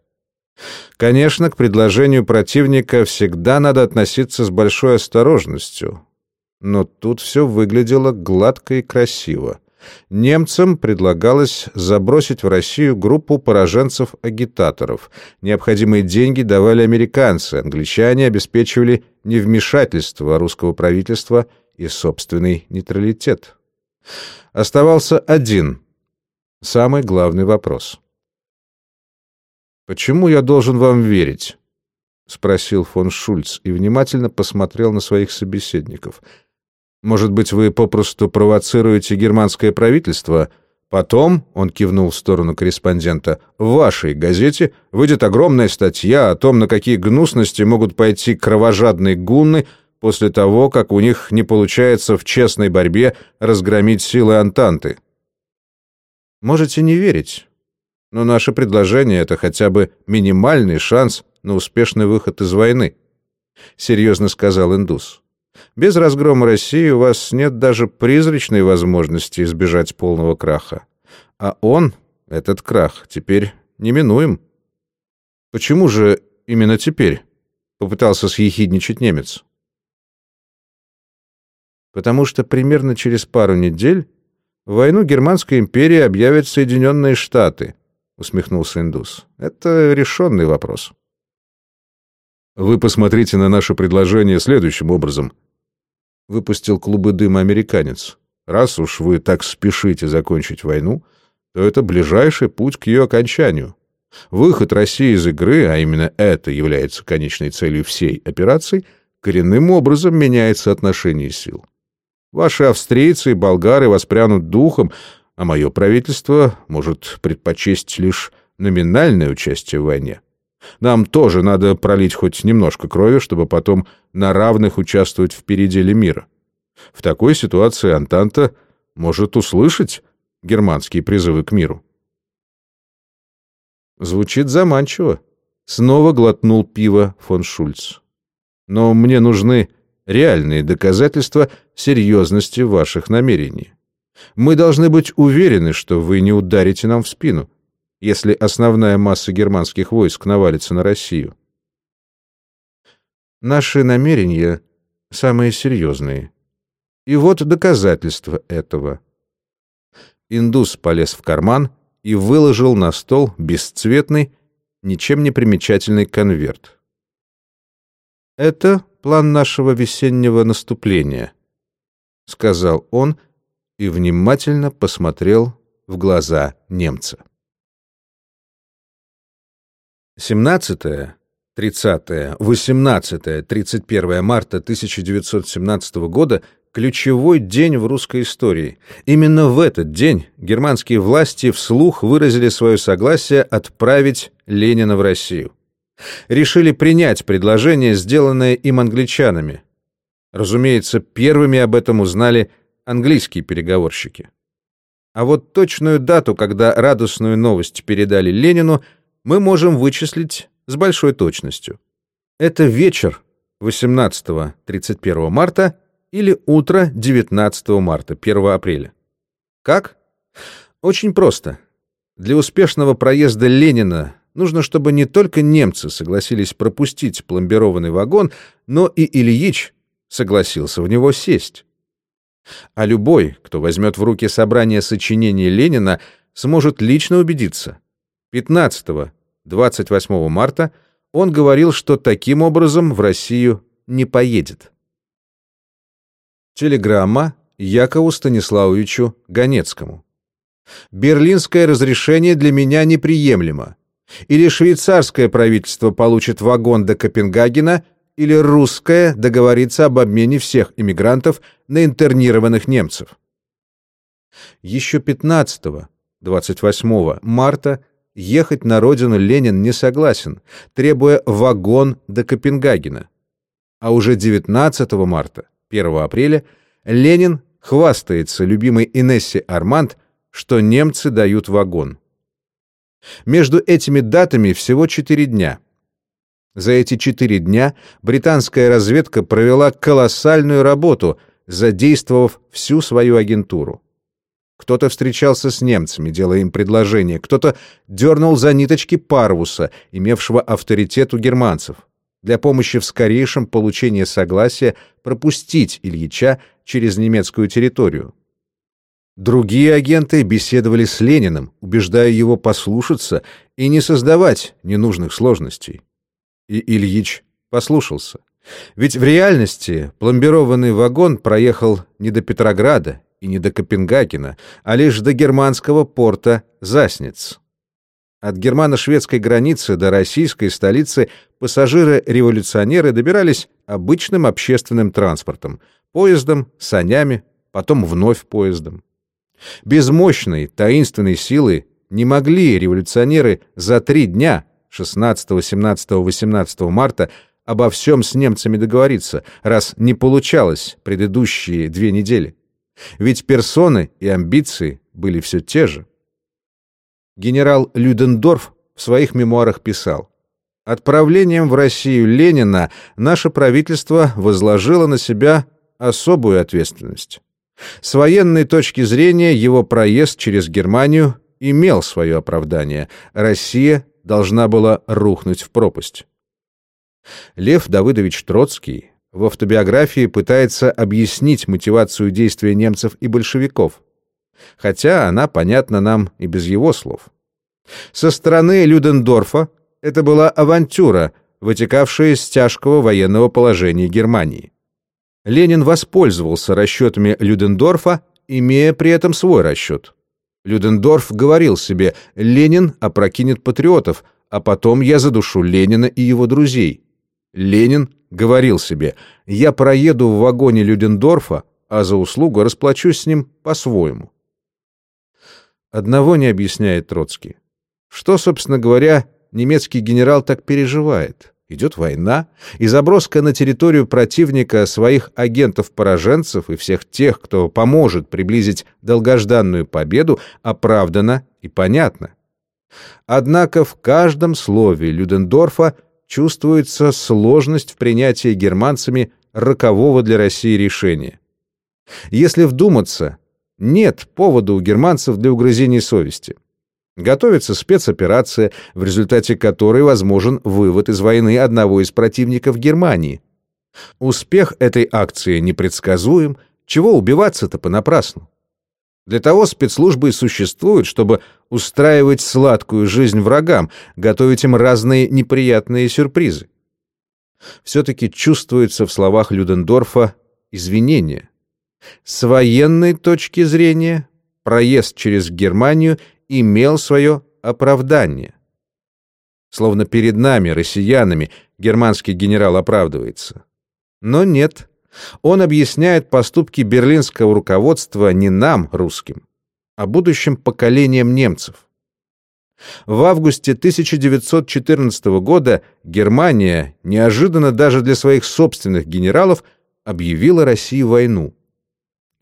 Конечно, к предложению противника всегда надо относиться с большой осторожностью, но тут все выглядело гладко и красиво. Немцам предлагалось забросить в Россию группу пораженцев-агитаторов. Необходимые деньги давали американцы, англичане обеспечивали невмешательство русского правительства и собственный нейтралитет. Оставался один, самый главный вопрос. «Почему я должен вам верить?» — спросил фон Шульц и внимательно посмотрел на своих собеседников — может быть, вы попросту провоцируете германское правительство? Потом, — он кивнул в сторону корреспондента, — в вашей газете выйдет огромная статья о том, на какие гнусности могут пойти кровожадные гунны после того, как у них не получается в честной борьбе разгромить силы Антанты. Можете не верить, но наше предложение — это хотя бы минимальный шанс на успешный выход из войны, — серьезно сказал индус. Без разгрома России у вас нет даже призрачной возможности избежать полного краха. А он, этот крах, теперь неминуем. Почему же именно теперь? Попытался съехидничать немец. Потому что примерно через пару недель войну Германской империи объявят Соединенные Штаты, усмехнулся индус. Это решенный вопрос. Вы посмотрите на наше предложение следующим образом, выпустил клубы дыма американец. «Раз уж вы так спешите закончить войну, то это ближайший путь к ее окончанию. Выход России из игры, а именно это является конечной целью всей операции, коренным образом меняет соотношение сил. Ваши австрийцы и болгары воспрянут духом, а мое правительство может предпочесть лишь номинальное участие в войне. Нам тоже надо пролить хоть немножко крови, чтобы потом на равных участвовать в переделе мира. В такой ситуации Антанта может услышать германские призывы к миру. Звучит заманчиво. Снова глотнул пиво фон Шульц. Но мне нужны реальные доказательства серьезности ваших намерений. Мы должны быть уверены, что вы не ударите нам в спину если основная масса германских войск навалится на Россию. Наши намерения самые серьезные. И вот доказательство этого. Индус полез в карман и выложил на стол бесцветный, ничем не примечательный конверт. «Это план нашего весеннего наступления», — сказал он и внимательно посмотрел в глаза немца. 17, 30, 18, 31 марта 1917 года – ключевой день в русской истории. Именно в этот день германские власти вслух выразили свое согласие отправить Ленина в Россию. Решили принять предложение, сделанное им англичанами. Разумеется, первыми об этом узнали английские переговорщики. А вот точную дату, когда радостную новость передали Ленину – мы можем вычислить с большой точностью. Это вечер 18-31 марта или утро 19 марта, 1 апреля. Как? Очень просто. Для успешного проезда Ленина нужно, чтобы не только немцы согласились пропустить пломбированный вагон, но и Ильич согласился в него сесть. А любой, кто возьмет в руки собрание сочинений Ленина, сможет лично убедиться. 15-28 марта он говорил, что таким образом в Россию не поедет. Телеграмма Якову Станиславовичу Ганецкому. Берлинское разрешение для меня неприемлемо. Или швейцарское правительство получит вагон до Копенгагена, или русское договорится об обмене всех иммигрантов на интернированных немцев. Еще 15-28 марта ехать на родину Ленин не согласен, требуя вагон до Копенгагена. А уже 19 марта, 1 апреля, Ленин хвастается любимой Инессе Арманд, что немцы дают вагон. Между этими датами всего четыре дня. За эти четыре дня британская разведка провела колоссальную работу, задействовав всю свою агентуру. Кто-то встречался с немцами, делая им предложения, кто-то дернул за ниточки Парвуса, имевшего авторитет у германцев, для помощи в скорейшем получении согласия пропустить Ильича через немецкую территорию. Другие агенты беседовали с Лениным, убеждая его послушаться и не создавать ненужных сложностей. И Ильич послушался. Ведь в реальности пломбированный вагон проехал не до Петрограда и не до Копенгагена, а лишь до германского порта Засниц. От германо-шведской границы до российской столицы пассажиры-революционеры добирались обычным общественным транспортом, поездом, санями, потом вновь поездом. Без мощной, таинственной силы не могли революционеры за три дня, 16, 17, 18 марта, обо всем с немцами договориться, раз не получалось предыдущие две недели. Ведь персоны и амбиции были все те же. Генерал Людендорф в своих мемуарах писал, «Отправлением в Россию Ленина наше правительство возложило на себя особую ответственность. С военной точки зрения его проезд через Германию имел свое оправдание. Россия должна была рухнуть в пропасть. Лев Давыдович Троцкий в автобиографии пытается объяснить мотивацию действия немцев и большевиков, хотя она понятна нам и без его слов. Со стороны Людендорфа это была авантюра, вытекавшая из тяжкого военного положения Германии. Ленин воспользовался расчетами Людендорфа, имея при этом свой расчет. Людендорф говорил себе «Ленин опрокинет патриотов, а потом я задушу Ленина и его друзей». Ленин говорил себе «Я проеду в вагоне Людендорфа, а за услугу расплачусь с ним по-своему». Одного не объясняет Троцкий. Что, собственно говоря, немецкий генерал так переживает? Идет война, и заброска на территорию противника своих агентов-пораженцев и всех тех, кто поможет приблизить долгожданную победу, оправдана и понятна. Однако в каждом слове Людендорфа чувствуется сложность в принятии германцами рокового для России решения. Если вдуматься, нет повода у германцев для угрызений совести. Готовится спецоперация, в результате которой возможен вывод из войны одного из противников Германии. Успех этой акции непредсказуем, чего убиваться-то понапрасну? Для того спецслужбы и существуют, чтобы устраивать сладкую жизнь врагам, готовить им разные неприятные сюрпризы. Все-таки чувствуется в словах Людендорфа извинение. С военной точки зрения проезд через Германию имел свое оправдание. Словно перед нами, россиянами, германский генерал оправдывается. Но нет. Он объясняет поступки берлинского руководства не нам, русским, а будущим поколениям немцев. В августе 1914 года Германия, неожиданно даже для своих собственных генералов, объявила России войну.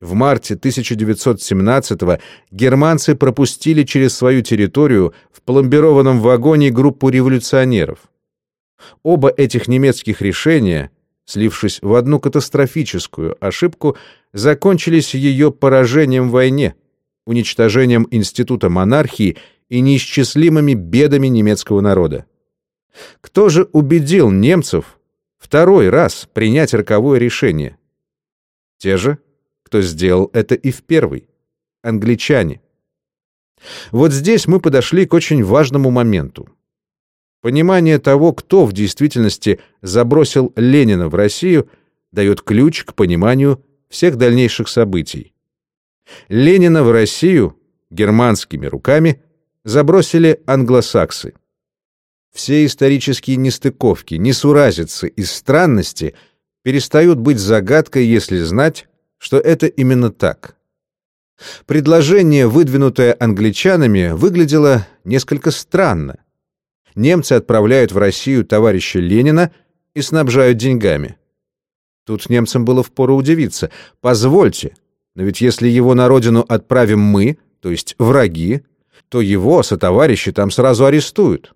В марте 1917-го германцы пропустили через свою территорию в пломбированном вагоне группу революционеров. Оба этих немецких решения, слившись в одну катастрофическую ошибку, закончились ее поражением в войне, уничтожением института монархии и неисчислимыми бедами немецкого народа. Кто же убедил немцев второй раз принять роковое решение? Те же, кто сделал это и в первый — англичане. Вот здесь мы подошли к очень важному моменту. Понимание того, кто в действительности забросил Ленина в Россию, дает ключ к пониманию всех дальнейших событий. Ленина в Россию германскими руками забросили англосаксы. Все исторические нестыковки, несуразицы и странности перестают быть загадкой, если знать, что это именно так. Предложение, выдвинутое англичанами, выглядело несколько странно. Немцы отправляют в Россию товарища Ленина и снабжают деньгами. Тут немцам было впору удивиться. «Позвольте, но ведь если его на родину отправим мы, то есть враги, то его сотоварищи там сразу арестуют».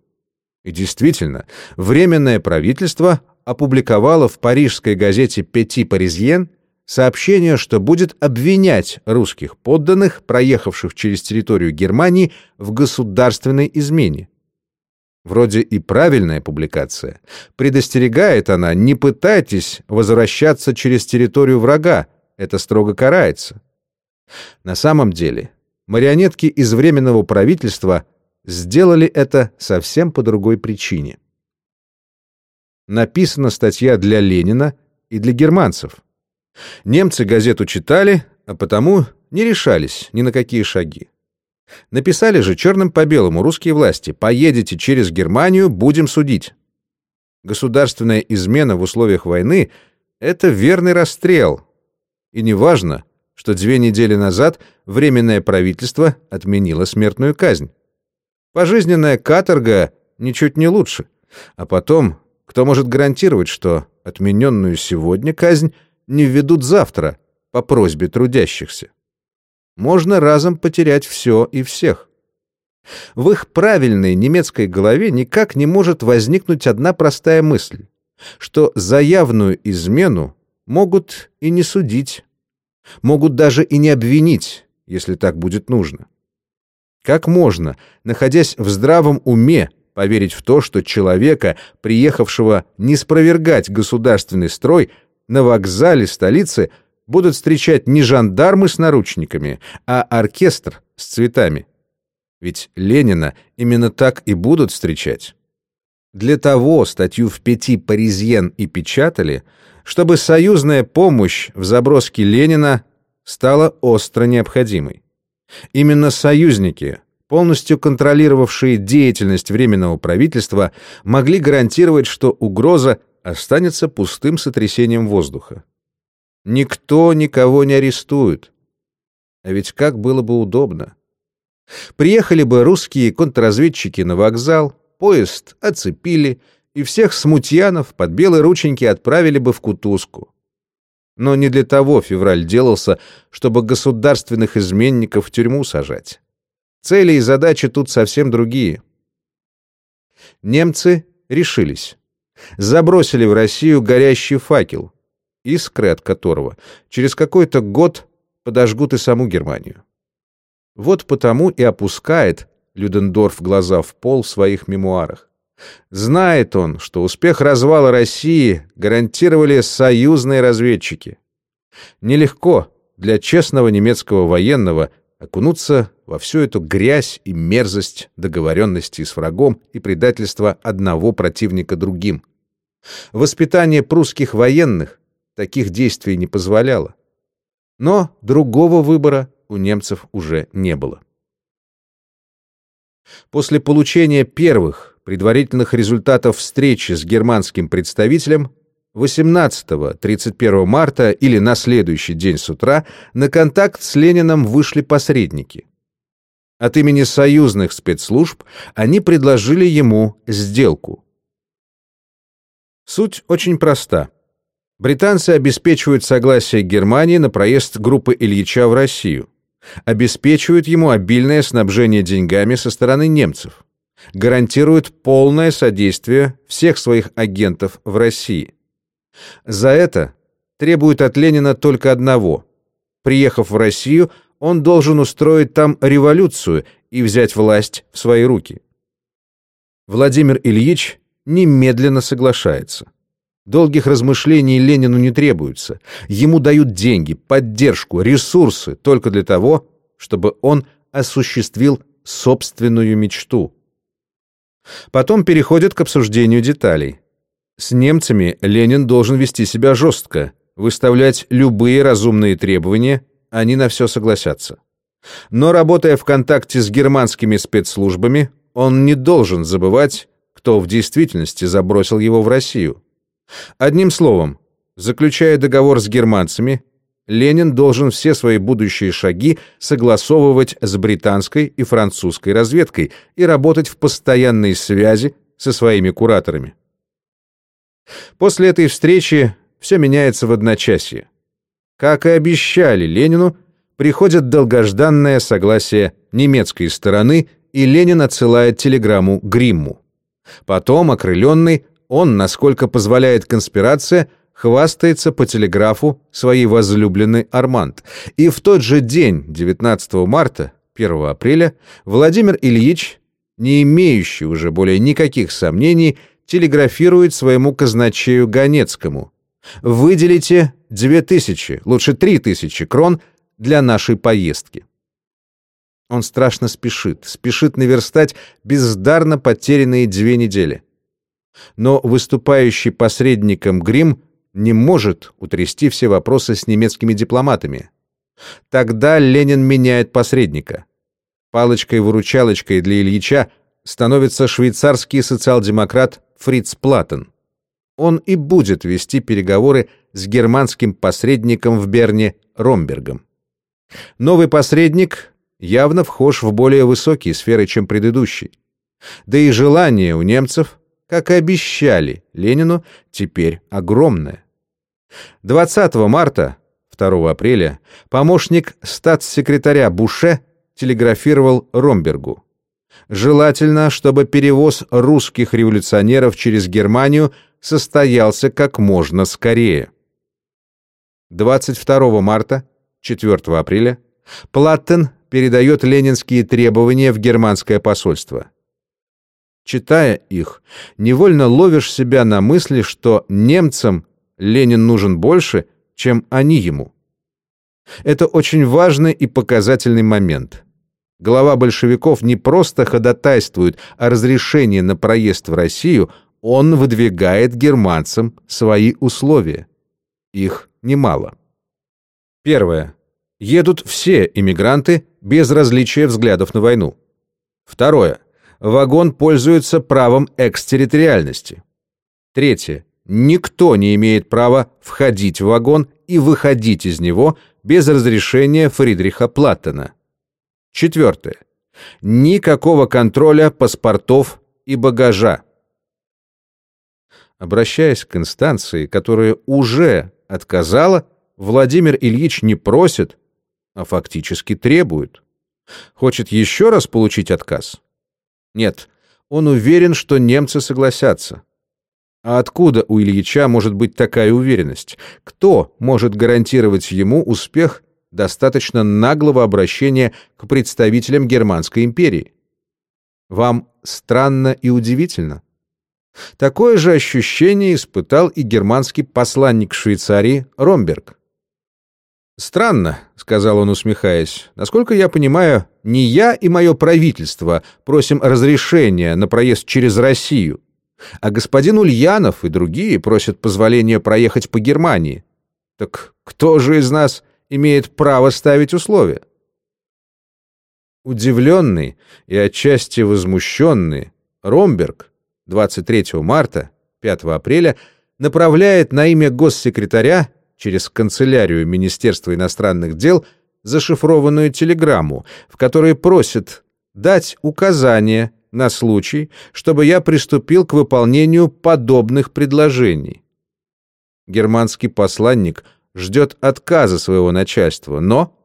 И действительно, Временное правительство опубликовало в парижской газете «Пети Паризьен» сообщение, что будет обвинять русских подданных, проехавших через территорию Германии, в государственной измене. Вроде и правильная публикация. Предостерегает она, не пытайтесь возвращаться через территорию врага, это строго карается. На самом деле, марионетки из Временного правительства сделали это совсем по другой причине. Написана статья для Ленина и для германцев – Немцы газету читали, а потому не решались ни на какие шаги. Написали же черным по белому русские власти «Поедете через Германию, будем судить». Государственная измена в условиях войны — это верный расстрел. И неважно, что две недели назад Временное правительство отменило смертную казнь. Пожизненная каторга ничуть не лучше. А потом, кто может гарантировать, что отмененную сегодня казнь — не введут завтра по просьбе трудящихся. Можно разом потерять все и всех. В их правильной немецкой голове никак не может возникнуть одна простая мысль, что за явную измену могут и не судить, могут даже и не обвинить, если так будет нужно. Как можно, находясь в здравом уме, поверить в то, что человека, приехавшего не спровергать государственный строй, на вокзале столицы будут встречать не жандармы с наручниками, а оркестр с цветами. Ведь Ленина именно так и будут встречать. Для того статью в пяти «Паризьен» и печатали, чтобы союзная помощь в заброске Ленина стала остро необходимой. Именно союзники, полностью контролировавшие деятельность Временного правительства, могли гарантировать, что угроза останется пустым сотрясением воздуха. Никто никого не арестует. А ведь как было бы удобно. Приехали бы русские контрразведчики на вокзал, поезд оцепили, и всех смутьянов под белые рученьки отправили бы в кутузку. Но не для того февраль делался, чтобы государственных изменников в тюрьму сажать. Цели и задачи тут совсем другие. Немцы решились забросили в Россию горящий факел, искры от которого через какой-то год подожгут и саму Германию. Вот потому и опускает Людендорф глаза в пол в своих мемуарах. Знает он, что успех развала России гарантировали союзные разведчики. Нелегко для честного немецкого военного окунуться во всю эту грязь и мерзость договоренности с врагом и предательства одного противника другим. Воспитание прусских военных таких действий не позволяло. Но другого выбора у немцев уже не было. После получения первых предварительных результатов встречи с германским представителем 18-31 марта или на следующий день с утра на контакт с Лениным вышли посредники. От имени союзных спецслужб они предложили ему сделку – Суть очень проста. Британцы обеспечивают согласие Германии на проезд группы Ильича в Россию. Обеспечивают ему обильное снабжение деньгами со стороны немцев. Гарантируют полное содействие всех своих агентов в России. За это требуют от Ленина только одного. Приехав в Россию, он должен устроить там революцию и взять власть в свои руки. Владимир Ильич немедленно соглашается. Долгих размышлений Ленину не требуется. Ему дают деньги, поддержку, ресурсы только для того, чтобы он осуществил собственную мечту. Потом переходят к обсуждению деталей. С немцами Ленин должен вести себя жестко, выставлять любые разумные требования, они на все согласятся. Но работая в контакте с германскими спецслужбами, он не должен забывать, кто в действительности забросил его в Россию. Одним словом, заключая договор с германцами, Ленин должен все свои будущие шаги согласовывать с британской и французской разведкой и работать в постоянной связи со своими кураторами. После этой встречи все меняется в одночасье. Как и обещали Ленину, приходит долгожданное согласие немецкой стороны, и Ленин отсылает телеграмму Гримму. Потом, окрыленный, он, насколько позволяет конспирация, хвастается по телеграфу своей возлюбленной Арманд. И в тот же день, 19 марта, 1 апреля, Владимир Ильич, не имеющий уже более никаких сомнений, телеграфирует своему казначею Ганецкому. «Выделите две тысячи, лучше три тысячи крон для нашей поездки». Он страшно спешит, спешит наверстать бездарно потерянные две недели. Но выступающий посредником Грим не может утрясти все вопросы с немецкими дипломатами. Тогда Ленин меняет посредника. Палочкой-выручалочкой для Ильича становится швейцарский социал-демократ Фриц Платтен. Он и будет вести переговоры с германским посредником в Берне Ромбергом. Новый посредник явно вхож в более высокие сферы, чем предыдущий. Да и желание у немцев как и обещали Ленину, теперь огромное. 20 марта, 2 апреля, помощник статс-секретаря Буше телеграфировал Ромбергу. Желательно, чтобы перевоз русских революционеров через Германию состоялся как можно скорее. 22 марта, 4 апреля, Платтен передает ленинские требования в германское посольство. Читая их, невольно ловишь себя на мысли, что немцам Ленин нужен больше, чем они ему. Это очень важный и показательный момент. Глава большевиков не просто ходатайствует о разрешении на проезд в Россию, он выдвигает германцам свои условия. Их немало. Первое. Едут все иммигранты без различия взглядов на войну. Второе вагон пользуется правом экстерриториальности. Третье. Никто не имеет права входить в вагон и выходить из него без разрешения Фридриха Платтена. Четвертое. Никакого контроля паспортов и багажа. Обращаясь к инстанции, которая уже отказала, Владимир Ильич не просит, а фактически требует. Хочет еще раз получить отказ? Нет, он уверен, что немцы согласятся. А откуда у Ильича может быть такая уверенность? Кто может гарантировать ему успех достаточно наглого обращения к представителям Германской империи? Вам странно и удивительно? Такое же ощущение испытал и германский посланник Швейцарии Ромберг. «Странно», — сказал он, усмехаясь. «Насколько я понимаю, не я и мое правительство просим разрешения на проезд через Россию, а господин Ульянов и другие просят позволения проехать по Германии. Так кто же из нас имеет право ставить условия?» Удивленный и отчасти возмущенный, Ромберг 23 марта, 5 апреля направляет на имя госсекретаря через канцелярию Министерства иностранных дел зашифрованную телеграмму, в которой просит дать указания на случай, чтобы я приступил к выполнению подобных предложений. Германский посланник ждет отказа своего начальства, но,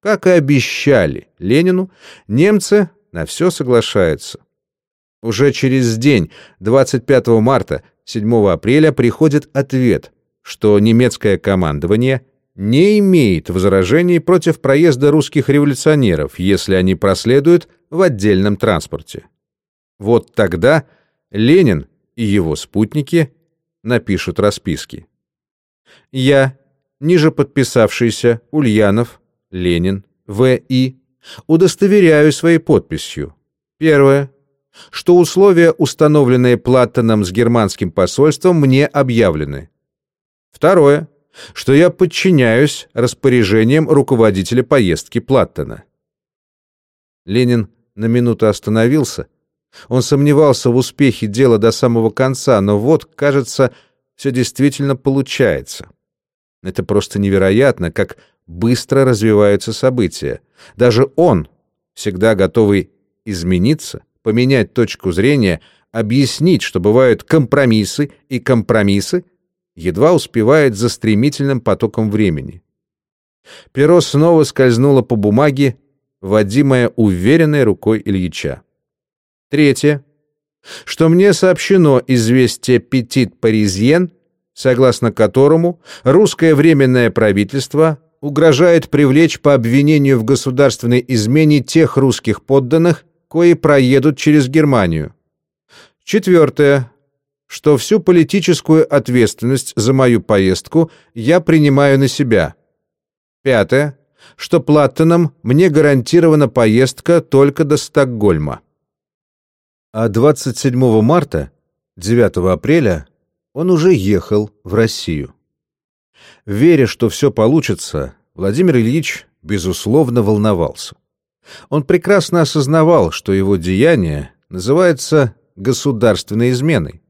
как и обещали Ленину, немцы на все соглашаются. Уже через день, 25 марта, 7 апреля, приходит ответ, что немецкое командование не имеет возражений против проезда русских революционеров, если они проследуют в отдельном транспорте. Вот тогда Ленин и его спутники напишут расписки. Я, ниже подписавшийся Ульянов, Ленин, В.И., удостоверяю своей подписью. Первое. Что условия, установленные Платтоном с германским посольством, мне объявлены. Второе что я подчиняюсь распоряжениям руководителя поездки Платтона. Ленин на минуту остановился. Он сомневался в успехе дела до самого конца, но вот, кажется, все действительно получается. Это просто невероятно, как быстро развиваются события. Даже он, всегда готовый измениться, поменять точку зрения, объяснить, что бывают компромиссы и компромиссы, едва успевает за стремительным потоком времени. Перо снова скользнуло по бумаге, водимое уверенной рукой Ильича. Третье. Что мне сообщено известие «Петит Паризьен», согласно которому русское временное правительство угрожает привлечь по обвинению в государственной измене тех русских подданных, кои проедут через Германию. Четвертое что всю политическую ответственность за мою поездку я принимаю на себя. Пятое, что Платтоном мне гарантирована поездка только до Стокгольма. А 27 марта, 9 апреля, он уже ехал в Россию. Веря, что все получится, Владимир Ильич, безусловно, волновался. Он прекрасно осознавал, что его деяние называется государственной изменой.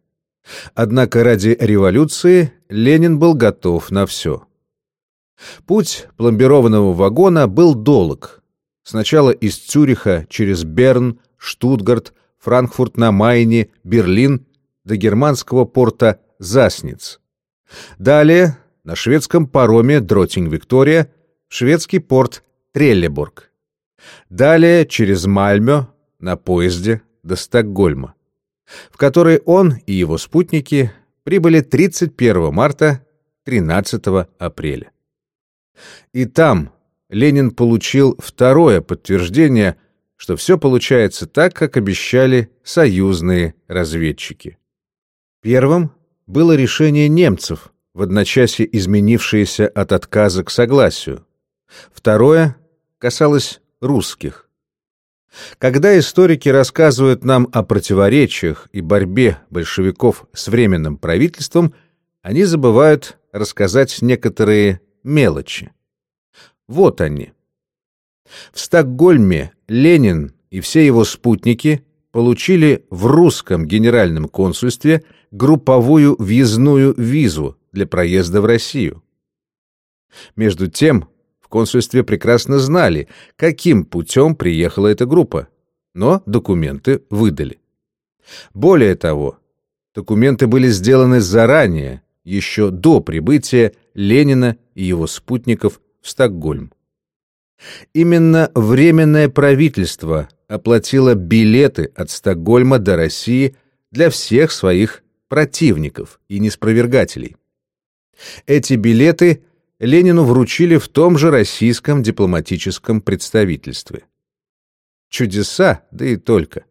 Однако ради революции Ленин был готов на все. Путь пломбированного вагона был долг. Сначала из Цюриха через Берн, Штутгарт, Франкфурт на Майне, Берлин до германского порта Засниц. Далее на шведском пароме Дротинг-Виктория шведский порт Треллебург. Далее через Мальмё на поезде до Стокгольма в который он и его спутники прибыли 31 марта 13 апреля. И там Ленин получил второе подтверждение, что все получается так, как обещали союзные разведчики. Первым было решение немцев, в одночасье изменившееся от отказа к согласию. Второе касалось русских. Когда историки рассказывают нам о противоречиях и борьбе большевиков с Временным правительством, они забывают рассказать некоторые мелочи. Вот они. В Стокгольме Ленин и все его спутники получили в русском генеральном консульстве групповую въездную визу для проезда в Россию. Между тем, в консульстве прекрасно знали, каким путем приехала эта группа, но документы выдали. Более того, документы были сделаны заранее, еще до прибытия Ленина и его спутников в Стокгольм. Именно Временное правительство оплатило билеты от Стокгольма до России для всех своих противников и неспровергателей. Эти билеты Ленину вручили в том же российском дипломатическом представительстве. Чудеса, да и только.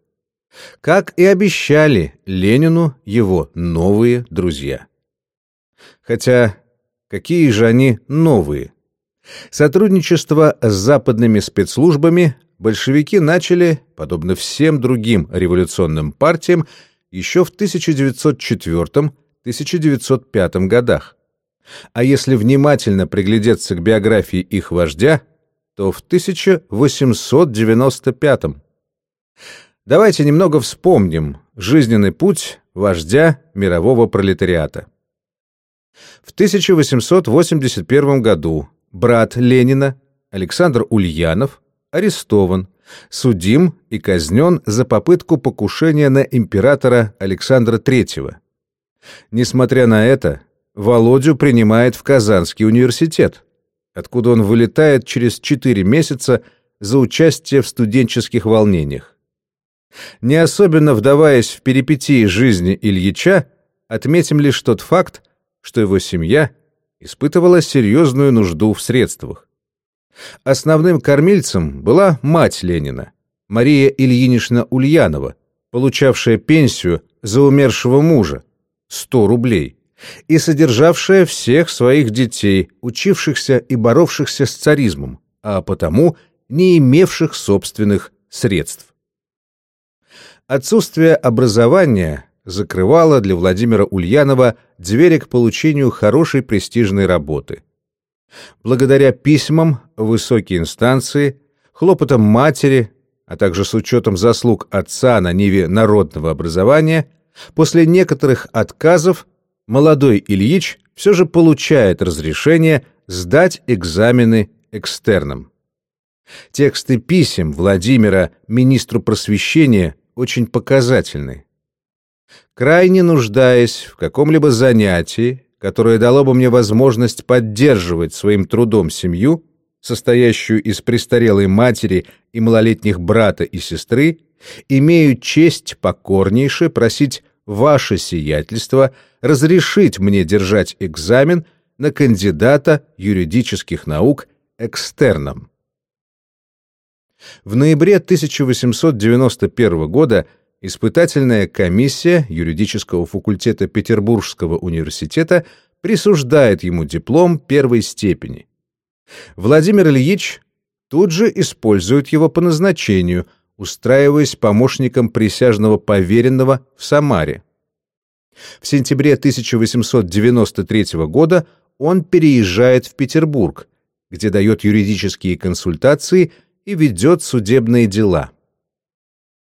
Как и обещали Ленину его новые друзья. Хотя какие же они новые? Сотрудничество с западными спецслужбами большевики начали, подобно всем другим революционным партиям, еще в 1904-1905 годах. А если внимательно приглядеться к биографии их вождя, то в 1895 Давайте немного вспомним жизненный путь вождя мирового пролетариата. В 1881 году брат Ленина, Александр Ульянов, арестован, судим и казнен за попытку покушения на императора Александра III. Несмотря на это, Володю принимает в Казанский университет, откуда он вылетает через 4 месяца за участие в студенческих волнениях. Не особенно вдаваясь в перипетии жизни Ильича, отметим лишь тот факт, что его семья испытывала серьезную нужду в средствах. Основным кормильцем была мать Ленина, Мария Ильинична Ульянова, получавшая пенсию за умершего мужа, 100 рублей, и содержавшая всех своих детей, учившихся и боровшихся с царизмом, а потому не имевших собственных средств. Отсутствие образования закрывало для Владимира Ульянова двери к получению хорошей престижной работы. Благодаря письмам высокие инстанции, хлопотам матери, а также с учетом заслуг отца на ниве народного образования, после некоторых отказов молодой Ильич все же получает разрешение сдать экзамены экстерном. Тексты писем Владимира министру просвещения очень показательны. Крайне нуждаясь в каком-либо занятии, которое дало бы мне возможность поддерживать своим трудом семью, состоящую из престарелой матери и малолетних брата и сестры, имею честь покорнейше просить ваше сиятельство разрешить мне держать экзамен на кандидата юридических наук экстерном. В ноябре 1891 года испытательная комиссия юридического факультета Петербургского университета присуждает ему диплом первой степени. Владимир Ильич тут же использует его по назначению, устраиваясь помощником присяжного поверенного в Самаре. В сентябре 1893 года он переезжает в Петербург, где дает юридические консультации и ведет судебные дела.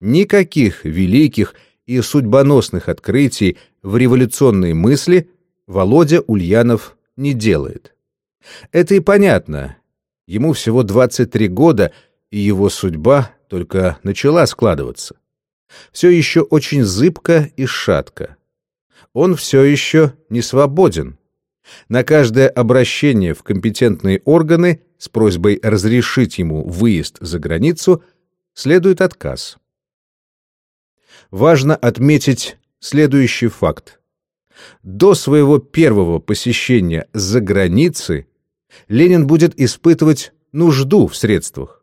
Никаких великих и судьбоносных открытий в революционной мысли Володя Ульянов не делает. Это и понятно. Ему всего 23 года, и его судьба только начала складываться. Все еще очень зыбко и шатко. Он все еще не свободен. На каждое обращение в компетентные органы с просьбой разрешить ему выезд за границу следует отказ. Важно отметить следующий факт. До своего первого посещения за границы Ленин будет испытывать нужду в средствах.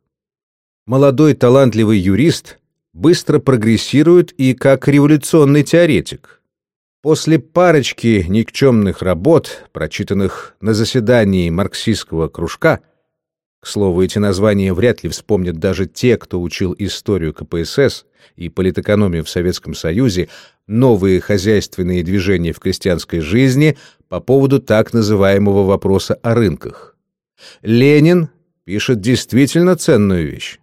Молодой талантливый юрист быстро прогрессирует и как революционный теоретик – После парочки никчемных работ, прочитанных на заседании марксистского кружка, к слову, эти названия вряд ли вспомнят даже те, кто учил историю КПСС и политэкономию в Советском Союзе, новые хозяйственные движения в крестьянской жизни по поводу так называемого вопроса о рынках. Ленин пишет действительно ценную вещь.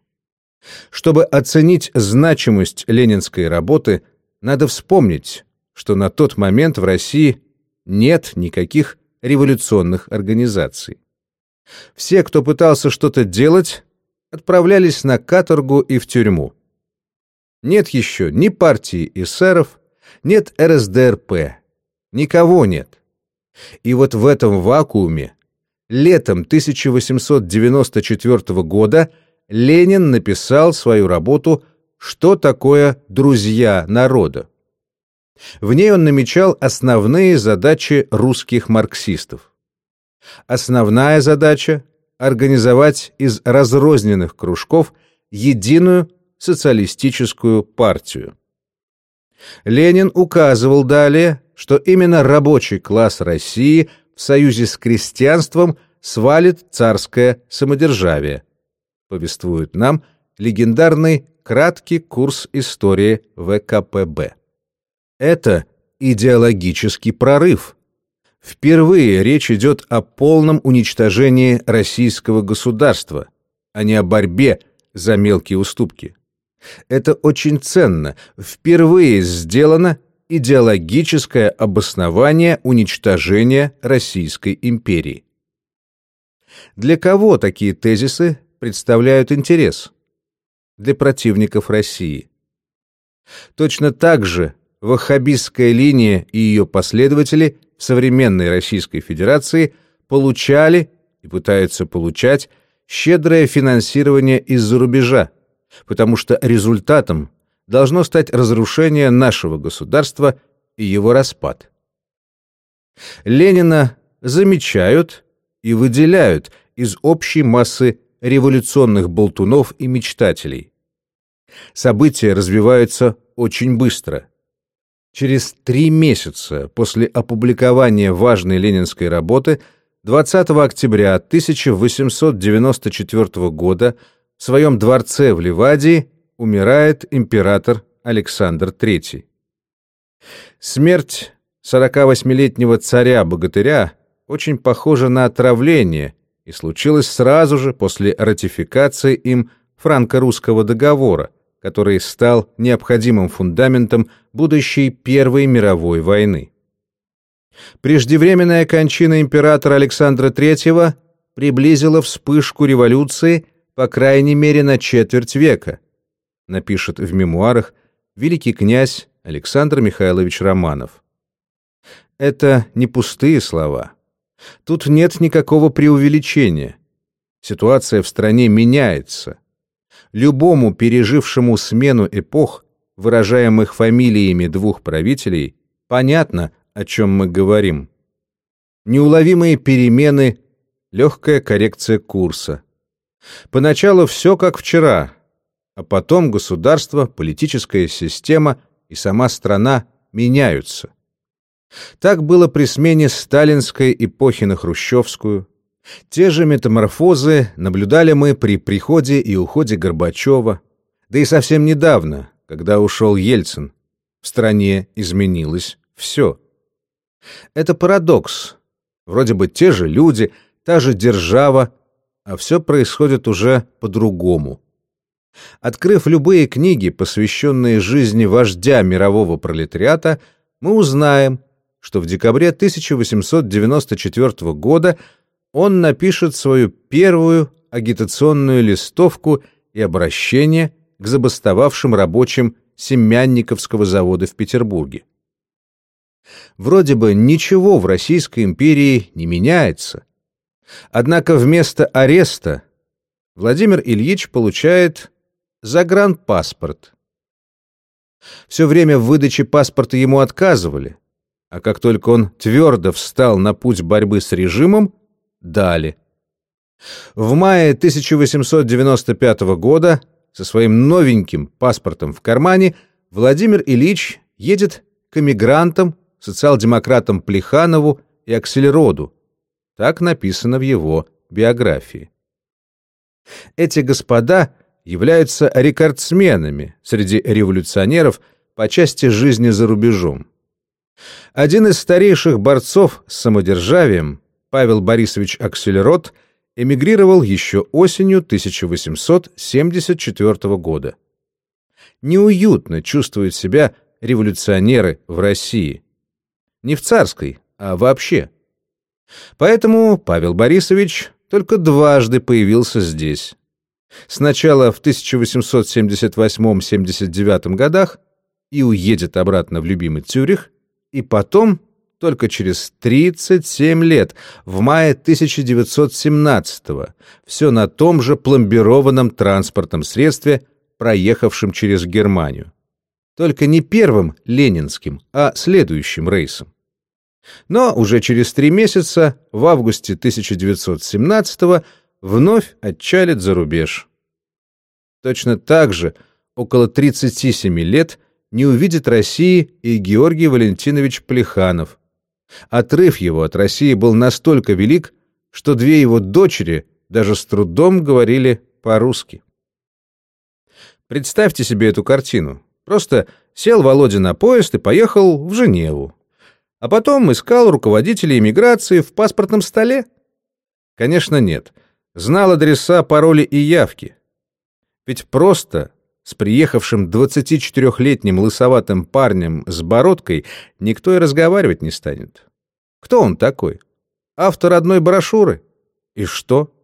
Чтобы оценить значимость ленинской работы, надо вспомнить, что на тот момент в России нет никаких революционных организаций. Все, кто пытался что-то делать, отправлялись на каторгу и в тюрьму. Нет еще ни партии эсеров, нет РСДРП, никого нет. И вот в этом вакууме летом 1894 года Ленин написал свою работу «Что такое друзья народа?». В ней он намечал основные задачи русских марксистов. Основная задача – организовать из разрозненных кружков единую социалистическую партию. Ленин указывал далее, что именно рабочий класс России в союзе с крестьянством свалит царское самодержавие, повествует нам легендарный краткий курс истории ВКПБ. Это идеологический прорыв. Впервые речь идет о полном уничтожении российского государства, а не о борьбе за мелкие уступки. Это очень ценно. Впервые сделано идеологическое обоснование уничтожения Российской империи. Для кого такие тезисы представляют интерес? Для противников России. Точно так же ваххабистская линия и ее последователи в современной Российской Федерации получали и пытаются получать щедрое финансирование из-за рубежа, потому что результатом должно стать разрушение нашего государства и его распад. Ленина замечают и выделяют из общей массы революционных болтунов и мечтателей. События развиваются очень быстро. Через три месяца после опубликования важной ленинской работы 20 октября 1894 года в своем дворце в Ливадии умирает император Александр III. Смерть 48-летнего царя-богатыря очень похожа на отравление и случилась сразу же после ратификации им франко-русского договора, который стал необходимым фундаментом будущей Первой мировой войны. Преждевременная кончина императора Александра III приблизила вспышку революции по крайней мере на четверть века, напишет в мемуарах великий князь Александр Михайлович Романов. Это не пустые слова. Тут нет никакого преувеличения. Ситуация в стране меняется. Любому пережившему смену эпох, выражаемых фамилиями двух правителей, понятно, о чем мы говорим. Неуловимые перемены, легкая коррекция курса. Поначалу все как вчера, а потом государство, политическая система и сама страна меняются. Так было при смене сталинской эпохи на хрущевскую. Те же метаморфозы наблюдали мы при приходе и уходе Горбачева, да и совсем недавно, когда ушел Ельцин. В стране изменилось все. Это парадокс. Вроде бы те же люди, та же держава, а все происходит уже по-другому. Открыв любые книги, посвященные жизни вождя мирового пролетариата, мы узнаем, что в декабре 1894 года он напишет свою первую агитационную листовку и обращение к забастовавшим рабочим Семянниковского завода в Петербурге. Вроде бы ничего в Российской империи не меняется. Однако вместо ареста Владимир Ильич получает загранпаспорт. Все время в выдаче паспорта ему отказывали, а как только он твердо встал на путь борьбы с режимом, дали. В мае 1895 года со своим новеньким паспортом в кармане Владимир Ильич едет к эмигрантам, социал-демократам Плеханову и Акселероду. Так написано в его биографии. Эти господа являются рекордсменами среди революционеров по части жизни за рубежом. Один из старейших борцов с самодержавием, Павел Борисович Акселерот, эмигрировал еще осенью 1874 года. Неуютно чувствуют себя революционеры в России. Не в царской, а вообще. Поэтому Павел Борисович только дважды появился здесь. Сначала в 1878-79 годах и уедет обратно в любимый Цюрих, и потом, только через 37 лет, в мае 1917-го, все на том же пломбированном транспортном средстве, проехавшем через Германию. Только не первым ленинским, а следующим рейсом. Но уже через три месяца, в августе 1917-го, вновь отчалит за рубеж. Точно так же, около 37 лет, не увидит России и Георгий Валентинович Плеханов. Отрыв его от России был настолько велик, что две его дочери даже с трудом говорили по-русски. Представьте себе эту картину. Просто сел Володя на поезд и поехал в Женеву. А потом искал руководителей иммиграции в паспортном столе? Конечно, нет. Знал адреса, пароли и явки. Ведь просто с приехавшим 24-летним лысоватым парнем с бородкой никто и разговаривать не станет. Кто он такой? Автор одной брошюры? И что?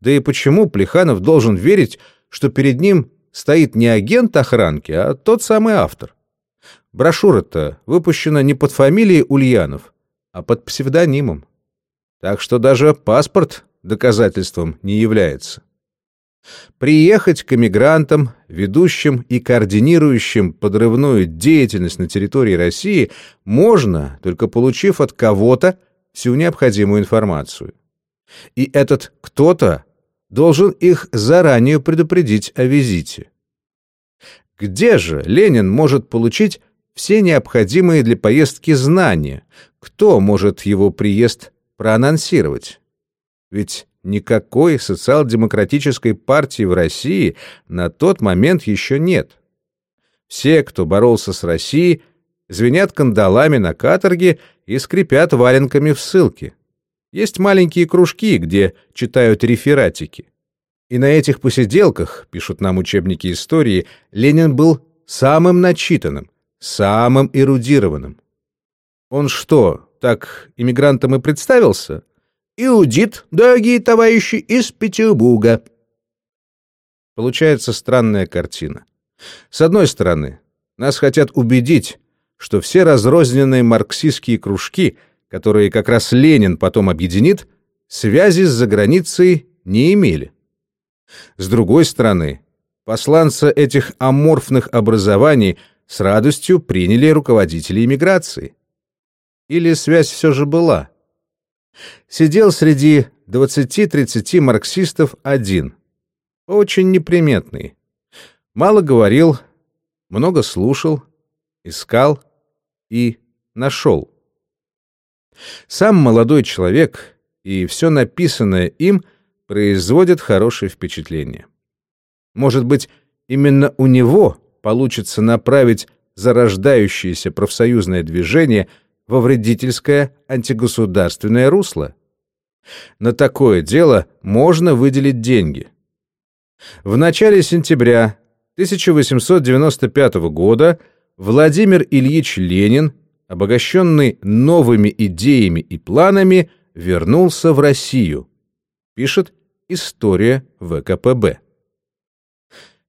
Да и почему Плеханов должен верить, что перед ним стоит не агент охранки, а тот самый автор? Брошюра-то выпущена не под фамилией Ульянов, а под псевдонимом. Так что даже паспорт доказательством не является. Приехать к эмигрантам, ведущим и координирующим подрывную деятельность на территории России можно, только получив от кого-то всю необходимую информацию. И этот кто-то должен их заранее предупредить о визите. Где же Ленин может получить все необходимые для поездки знания? Кто может его приезд проанонсировать? Ведь никакой социал-демократической партии в России на тот момент еще нет. Все, кто боролся с Россией, звенят кандалами на каторге и скрипят валенками в ссылке. Есть маленькие кружки, где читают рефератики. И на этих посиделках, пишут нам учебники истории, Ленин был самым начитанным, самым эрудированным. Он что, так иммигрантом и представился? Иудит, дорогие товарищи, из Петербурга. Получается странная картина. С одной стороны, нас хотят убедить, что все разрозненные марксистские кружки, которые как раз Ленин потом объединит, связи с заграницей не имели. С другой стороны, посланца этих аморфных образований с радостью приняли руководители иммиграции. Или связь все же была? Сидел среди 20-30 марксистов один, очень неприметный. Мало говорил, много слушал, искал и нашел. Сам молодой человек и все написанное им производит хорошее впечатление. Может быть, именно у него получится направить зарождающееся профсоюзное движение во вредительское антигосударственное русло? На такое дело можно выделить деньги. В начале сентября 1895 года Владимир Ильич Ленин, обогащенный новыми идеями и планами, вернулся в Россию, пишет «История ВКПБ».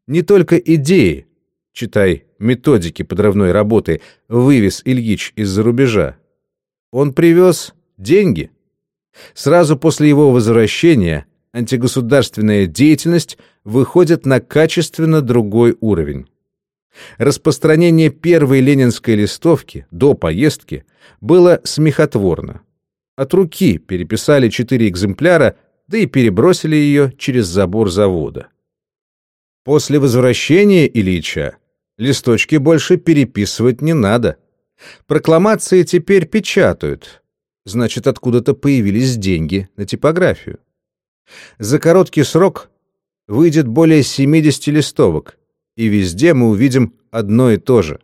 Не только идеи, читай методики подрывной работы, вывез Ильич из-за рубежа. Он привез деньги. Сразу после его возвращения антигосударственная деятельность выходит на качественно другой уровень. Распространение первой ленинской листовки до поездки было смехотворно. От руки переписали четыре экземпляра, да и перебросили ее через забор завода. После возвращения Ильича листочки больше переписывать не надо. Прокламации теперь печатают. Значит, откуда-то появились деньги на типографию. За короткий срок выйдет более 70 листовок, и везде мы увидим одно и то же.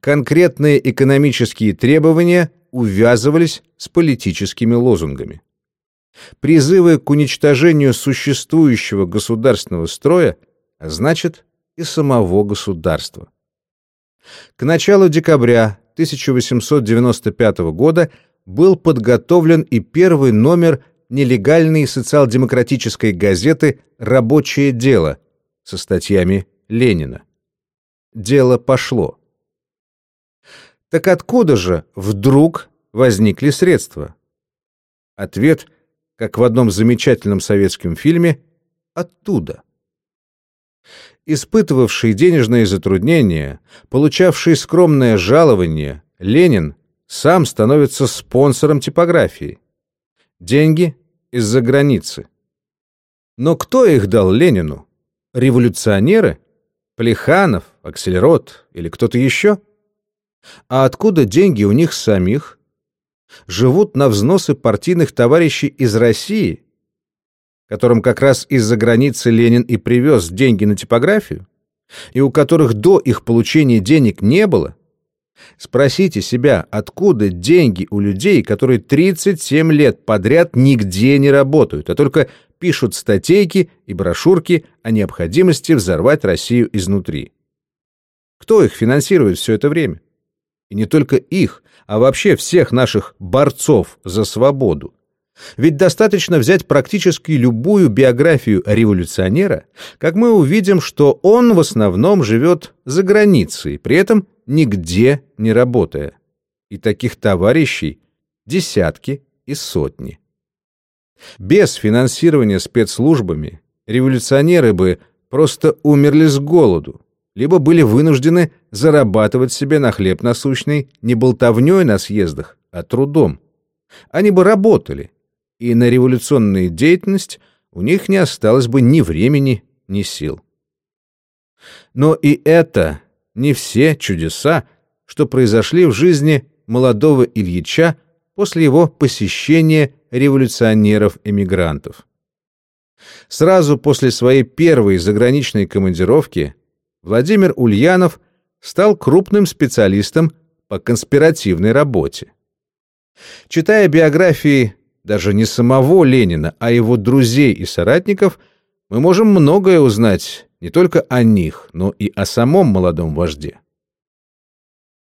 Конкретные экономические требования увязывались с политическими лозунгами. Призывы к уничтожению существующего государственного строя, а значит и самого государства. К началу декабря 1895 года был подготовлен и первый номер нелегальной социал-демократической газеты «Рабочее дело» со статьями Ленина. Дело пошло. Так откуда же вдруг возникли средства? Ответ, как в одном замечательном советском фильме, оттуда. Испытывавший денежные затруднения, получавший скромное жалование, Ленин сам становится спонсором типографии. Деньги из-за границы. Но кто их дал Ленину? Революционеры? Плеханов, Акселерот или кто-то еще? А откуда деньги у них самих? Живут на взносы партийных товарищей из России, которым как раз из-за границы Ленин и привез деньги на типографию, и у которых до их получения денег не было? Спросите себя, откуда деньги у людей, которые 37 лет подряд нигде не работают, а только пишут статейки и брошюрки о необходимости взорвать Россию изнутри. Кто их финансирует все это время? И не только их, а вообще всех наших борцов за свободу. Ведь достаточно взять практически любую биографию революционера, как мы увидим, что он в основном живет за границей, при этом нигде не работая. И таких товарищей десятки и сотни. Без финансирования спецслужбами революционеры бы просто умерли с голоду, либо были вынуждены зарабатывать себе на хлеб насущный не болтовней на съездах, а трудом. Они бы работали, и на революционную деятельность у них не осталось бы ни времени, ни сил. Но и это не все чудеса, что произошли в жизни молодого Ильича после его посещения революционеров-эмигрантов. Сразу после своей первой заграничной командировки Владимир Ульянов стал крупным специалистом по конспиративной работе. Читая биографии даже не самого Ленина, а его друзей и соратников, мы можем многое узнать не только о них, но и о самом молодом вожде.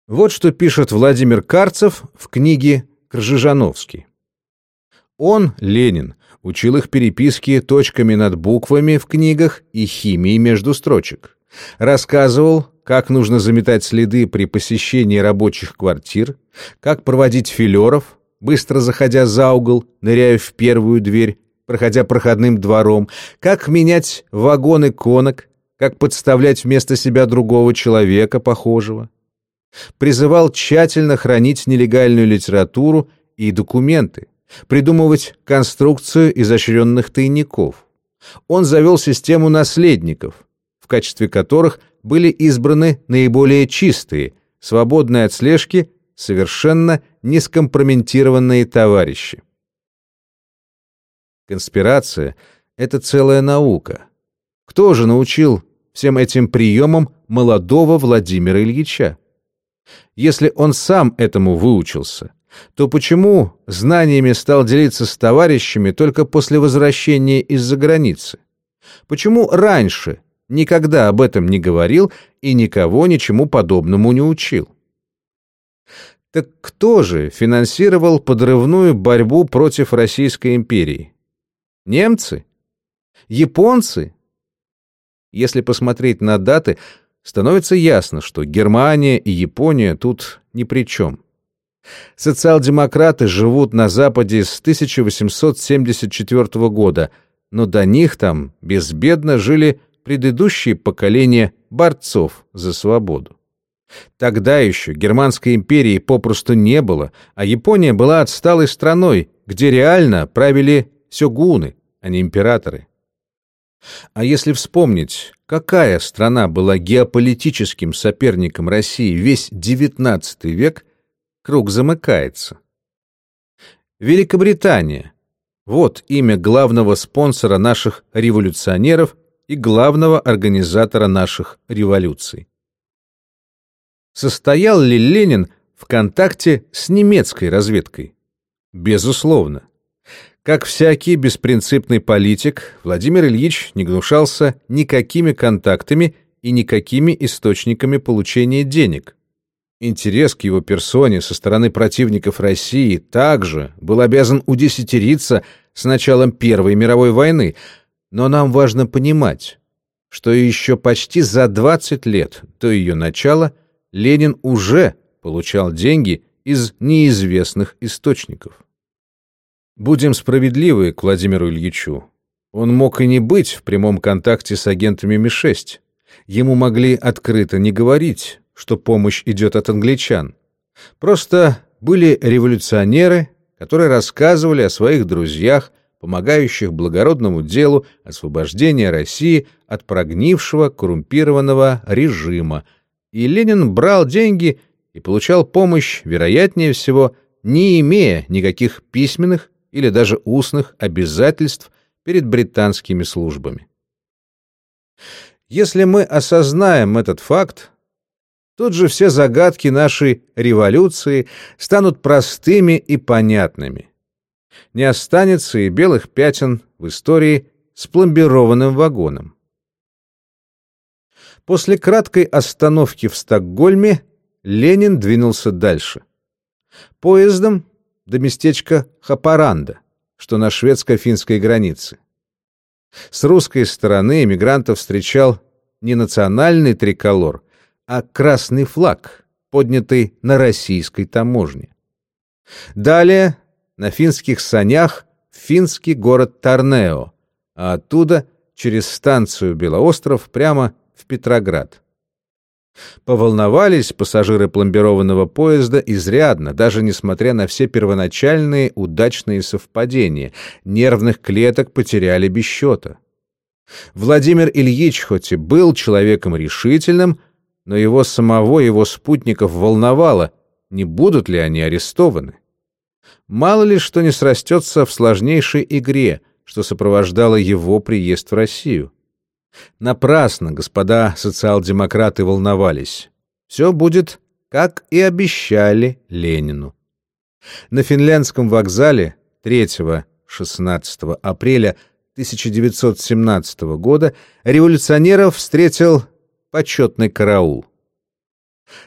Вот что пишет Владимир Карцев в книге «Кржижановский». Он, Ленин, учил их переписке точками над буквами в книгах и химии между строчек. Рассказывал, как нужно заметать следы при посещении рабочих квартир, как проводить филеров, быстро заходя за угол, ныряя в первую дверь, проходя проходным двором, как менять вагоны конок, как подставлять вместо себя другого человека, похожего. Призывал тщательно хранить нелегальную литературу и документы, придумывать конструкцию изощренных тайников. Он завел систему наследников, в качестве которых были избраны наиболее чистые, свободные от слежки, совершенно нескомпрометированные товарищи. Конспирация — это целая наука. Кто же научил всем этим приемам молодого Владимира Ильича? Если он сам этому выучился, то почему знаниями стал делиться с товарищами только после возвращения из-за границы? Почему раньше никогда об этом не говорил и никого ничему подобному не учил? Так кто же финансировал подрывную борьбу против Российской империи? Немцы? Японцы? Если посмотреть на даты, становится ясно, что Германия и Япония тут ни при чем. Социал-демократы живут на Западе с 1874 года, но до них там безбедно жили предыдущие поколения борцов за свободу. Тогда еще Германской империи попросту не было, а Япония была отсталой страной, где реально правили сёгуны, а не императоры. А если вспомнить, какая страна была геополитическим соперником России весь XIX век, круг замыкается. Великобритания. Вот имя главного спонсора наших революционеров и главного организатора наших революций. Состоял ли Ленин в контакте с немецкой разведкой? Безусловно. Как всякий беспринципный политик, Владимир Ильич не гнушался никакими контактами и никакими источниками получения денег. Интерес к его персоне со стороны противников России также был обязан удесятериться с началом Первой мировой войны, но нам важно понимать, что еще почти за 20 лет до ее начала Ленин уже получал деньги из неизвестных источников. Будем справедливы к Владимиру Ильичу. Он мог и не быть в прямом контакте с агентами Ми-6. Ему могли открыто не говорить, что помощь идет от англичан. Просто были революционеры, которые рассказывали о своих друзьях, помогающих благородному делу освобождения России от прогнившего коррумпированного режима, и Ленин брал деньги и получал помощь, вероятнее всего, не имея никаких письменных или даже устных обязательств перед британскими службами. Если мы осознаем этот факт, Тут же все загадки нашей революции станут простыми и понятными. Не останется и белых пятен в истории с пломбированным вагоном. После краткой остановки в Стокгольме Ленин двинулся дальше. Поездом до местечка Хапаранда, что на шведско-финской границе. С русской стороны эмигрантов встречал не национальный триколор, а красный флаг, поднятый на российской таможне. Далее на финских санях финский город Тарнео, а оттуда через станцию Белоостров прямо в Петроград. Поволновались пассажиры пломбированного поезда изрядно, даже несмотря на все первоначальные удачные совпадения. Нервных клеток потеряли без счета. Владимир Ильич хоть и был человеком решительным, но его самого, его спутников волновало, не будут ли они арестованы. Мало ли что не срастется в сложнейшей игре, что сопровождало его приезд в Россию. Напрасно господа социал-демократы волновались. Все будет, как и обещали Ленину. На финляндском вокзале 3-16 апреля 1917 года революционеров встретил почетный караул.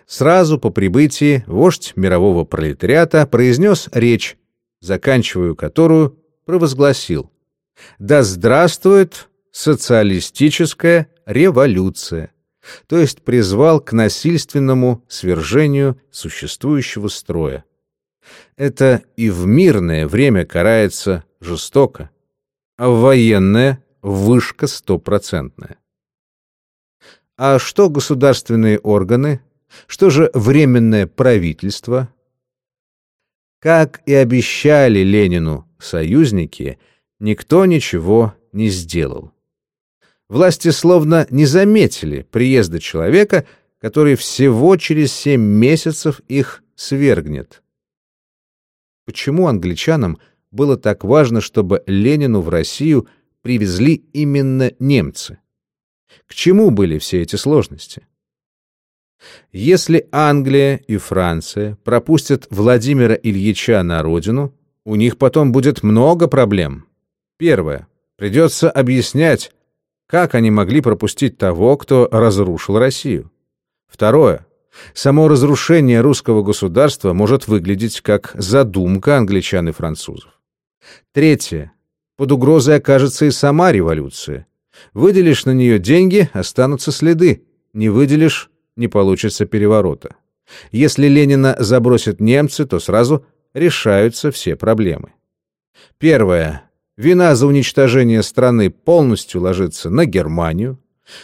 Сразу по прибытии вождь мирового пролетариата произнес речь, заканчивая которую провозгласил «Да здравствует социалистическая революция», то есть призвал к насильственному свержению существующего строя. Это и в мирное время карается жестоко, а в военное — вышка стопроцентная. А что государственные органы? Что же временное правительство? Как и обещали Ленину союзники, никто ничего не сделал. Власти словно не заметили приезда человека, который всего через семь месяцев их свергнет. Почему англичанам было так важно, чтобы Ленину в Россию привезли именно немцы? К чему были все эти сложности? Если Англия и Франция пропустят Владимира Ильича на родину, у них потом будет много проблем. Первое. Придется объяснять, как они могли пропустить того, кто разрушил Россию. Второе. Само разрушение русского государства может выглядеть как задумка англичан и французов. Третье. Под угрозой окажется и сама революция. Выделишь на нее деньги, останутся следы. Не выделишь — не получится переворота. Если Ленина забросят немцы, то сразу решаются все проблемы. Первое. Вина за уничтожение страны полностью ложится на Германию.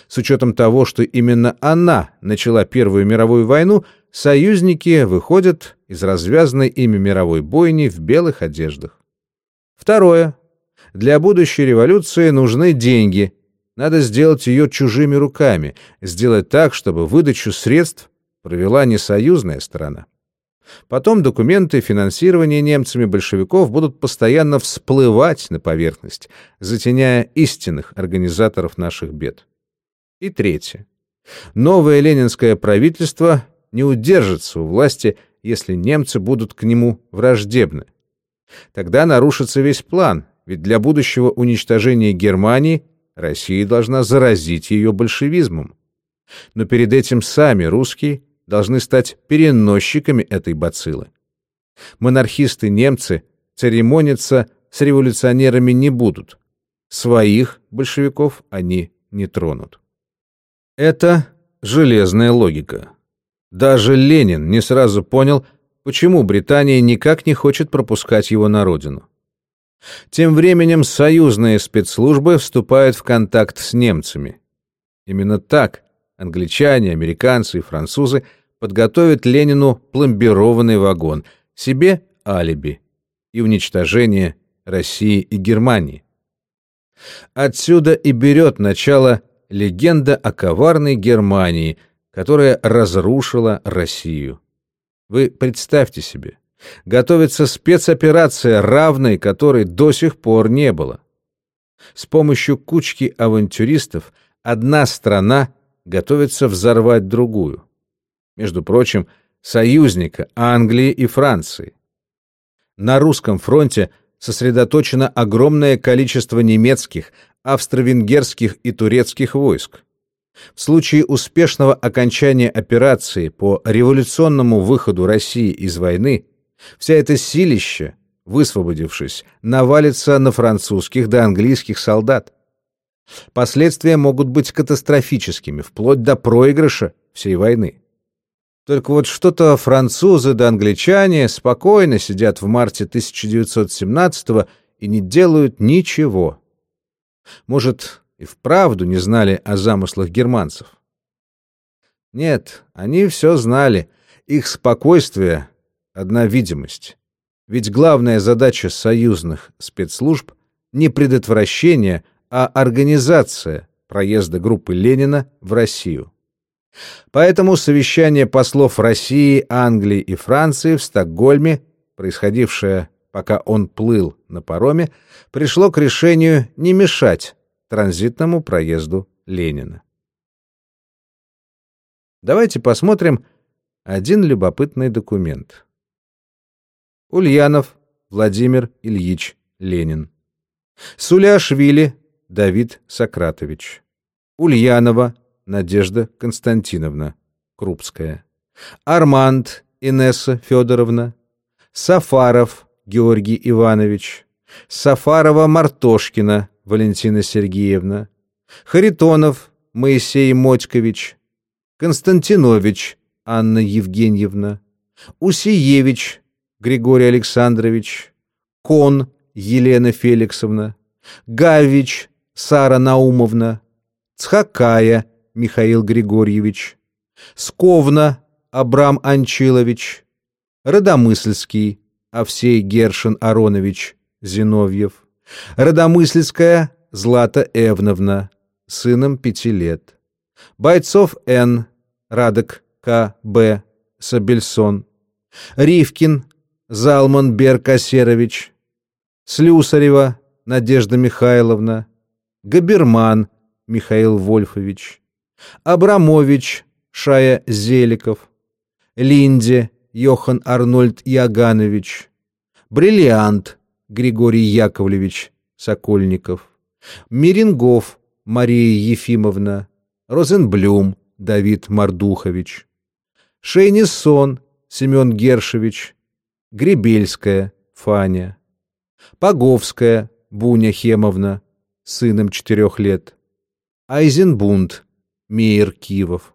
С учетом того, что именно она начала Первую мировую войну, союзники выходят из развязанной ими мировой бойни в белых одеждах. Второе. Для будущей революции нужны деньги, надо сделать ее чужими руками, сделать так, чтобы выдачу средств провела не союзная сторона. Потом документы финансирования немцами большевиков будут постоянно всплывать на поверхность, затеняя истинных организаторов наших бед. И третье. Новое ленинское правительство не удержится у власти, если немцы будут к нему враждебны. Тогда нарушится весь план, ведь для будущего уничтожения Германии Россия должна заразить ее большевизмом. Но перед этим сами русские должны стать переносчиками этой бациллы. Монархисты-немцы церемониться с революционерами не будут. Своих большевиков они не тронут. Это железная логика. Даже Ленин не сразу понял, почему Британия никак не хочет пропускать его на родину. Тем временем союзные спецслужбы вступают в контакт с немцами. Именно так англичане, американцы и французы подготовят Ленину пломбированный вагон, себе алиби и уничтожение России и Германии. Отсюда и берет начало легенда о коварной Германии, которая разрушила Россию. Вы представьте себе, Готовится спецоперация, равной которой до сих пор не было. С помощью кучки авантюристов одна страна готовится взорвать другую. Между прочим, союзника Англии и Франции. На русском фронте сосредоточено огромное количество немецких, австро-венгерских и турецких войск. В случае успешного окончания операции по революционному выходу России из войны Вся эта силища, высвободившись, навалится на французских да английских солдат. Последствия могут быть катастрофическими, вплоть до проигрыша всей войны. Только вот что-то французы да англичане спокойно сидят в марте 1917 и не делают ничего. Может, и вправду не знали о замыслах германцев. Нет, они все знали. Их спокойствие — одна видимость. Ведь главная задача союзных спецслужб — не предотвращение, а организация проезда группы Ленина в Россию. Поэтому совещание послов России, Англии и Франции в Стокгольме, происходившее, пока он плыл на пароме, пришло к решению не мешать транзитному проезду Ленина. Давайте посмотрим один любопытный документ. Ульянов Владимир Ильич Ленин. Суляшвили Давид Сократович. Ульянова Надежда Константиновна Крупская. Арманд Инесса Федоровна. Сафаров Георгий Иванович. Сафарова Мартошкина Валентина Сергеевна. Харитонов Моисей Мотькович. Константинович Анна Евгеньевна. Усиевич Григорий Александрович. Кон Елена Феликсовна. Гавич Сара Наумовна. Цхакая Михаил Григорьевич. Сковна Абрам Анчилович. Родомысльский Овсей Гершин Аронович Зиновьев. Родомысльская Злата Эвновна, сыном пяти лет. Бойцов Н. Радок К. Б. Сабельсон. Ривкин Залман Беркасерович. Слюсарева Надежда Михайловна. Габерман Михаил Вольфович. Абрамович Шая Зеликов. Линде Йохан Арнольд Яганович. Бриллиант Григорий Яковлевич Сокольников. Мирингов Мария Ефимовна. Розенблюм Давид Мардухович. Шейнисон Семен Гершевич. Гребельская Фаня. Поговская Буня Хемовна, сыном четырех лет. Айзенбунд Мейер Кивов.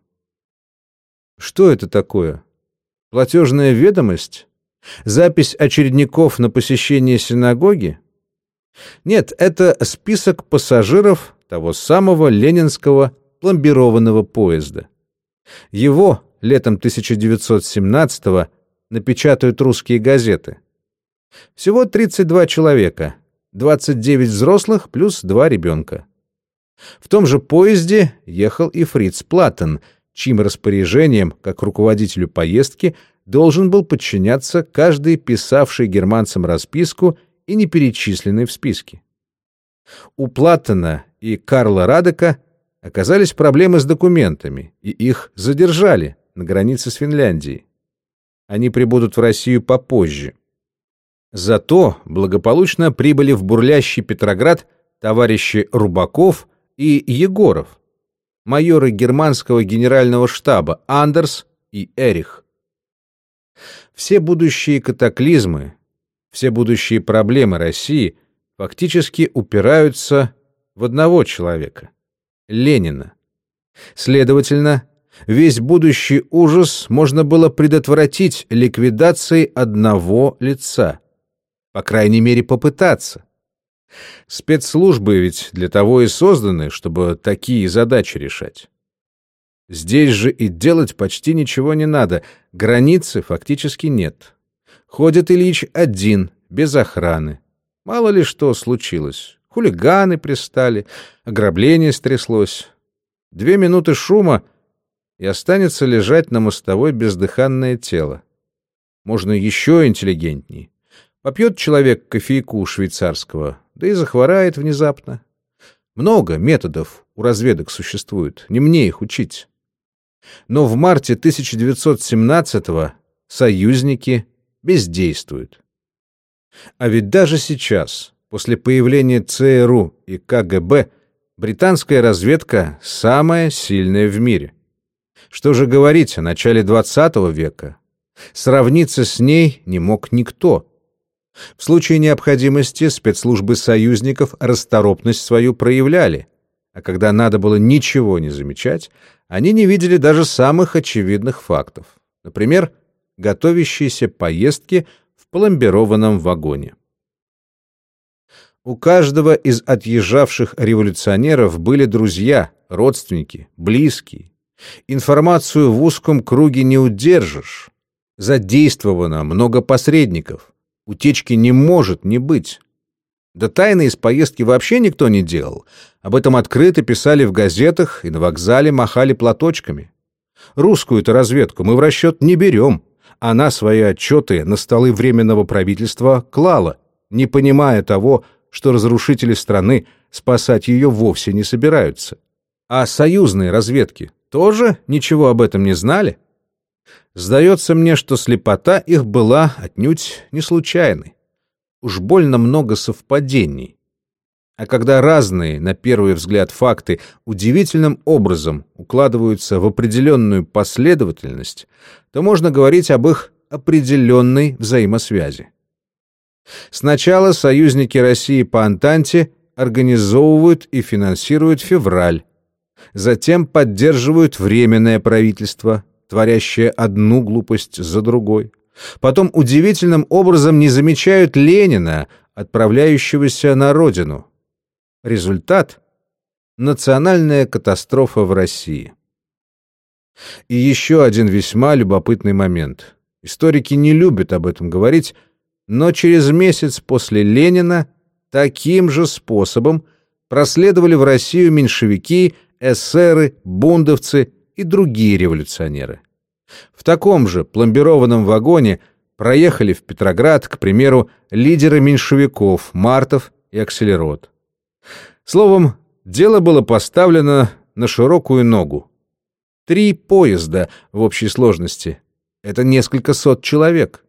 Что это такое? Платежная ведомость? Запись очередников на посещение синагоги? Нет, это список пассажиров того самого ленинского пломбированного поезда. Его летом 1917-го напечатают русские газеты. Всего 32 человека, 29 взрослых плюс два ребенка. В том же поезде ехал и Фриц Платтен, чьим распоряжением, как руководителю поездки, должен был подчиняться каждый писавший германцам расписку и не перечисленный в списке. У Платтена и Карла Радека оказались проблемы с документами, и их задержали на границе с Финляндией. Они прибудут в Россию попозже. Зато благополучно прибыли в бурлящий Петроград товарищи Рубаков и Егоров, майоры германского генерального штаба Андерс и Эрих. Все будущие катаклизмы, все будущие проблемы России фактически упираются в одного человека — Ленина. Следовательно, весь будущий ужас можно было предотвратить ликвидацией одного лица. По крайней мере, попытаться. Спецслужбы ведь для того и созданы, чтобы такие задачи решать. Здесь же и делать почти ничего не надо, границы фактически нет. Ходит Ильич один, без охраны. Мало ли что случилось. Хулиганы пристали, ограбление стряслось. Две минуты шума, и останется лежать на мостовой бездыханное тело. Можно еще интеллигентней. Попьет человек кофейку швейцарского, да и захворает внезапно. Много методов у разведок существует, не мне их учить. Но в марте 1917-го союзники бездействуют. А ведь даже сейчас, после появления ЦРУ и КГБ, британская разведка самая сильная в мире. Что же говорить о начале XX века? Сравниться с ней не мог никто. В случае необходимости спецслужбы союзников расторопность свою проявляли, а когда надо было ничего не замечать, они не видели даже самых очевидных фактов. Например, готовящиеся поездки в пломбированном вагоне. У каждого из отъезжавших революционеров были друзья, родственники, близкие. Информацию в узком круге не удержишь. Задействовано много посредников. Утечки не может не быть. Да тайны из поездки вообще никто не делал. Об этом открыто писали в газетах и на вокзале махали платочками. Русскую-то разведку мы в расчет не берем. Она свои отчеты на столы Временного правительства клала, не понимая того, что разрушители страны спасать ее вовсе не собираются. А союзные разведки тоже ничего об этом не знали? Сдается мне, что слепота их была отнюдь не случайной. Уж больно много совпадений. А когда разные, на первый взгляд, факты удивительным образом укладываются в определенную последовательность, то можно говорить об их определенной взаимосвязи. Сначала союзники России по Антанте организовывают и финансируют февраль, затем поддерживают Временное правительство, творящее одну глупость за другой. Потом удивительным образом не замечают Ленина, отправляющегося на родину. Результат — национальная катастрофа в России. И еще один весьма любопытный момент. Историки не любят об этом говорить, но через месяц после Ленина таким же способом проследовали в Россию меньшевики, эсеры, бундовцы и другие революционеры. В таком же пломбированном вагоне проехали в Петроград, к примеру, лидеры меньшевиков Мартов и Акселерот. Словом, дело было поставлено на широкую ногу. Три поезда в общей сложности. Это несколько сот человек.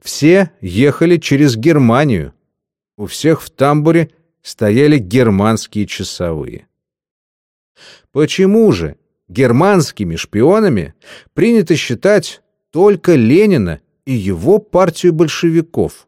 Все ехали через Германию. У всех в тамбуре стояли германские часовые. Почему же германскими шпионами принято считать только Ленина и его партию большевиков?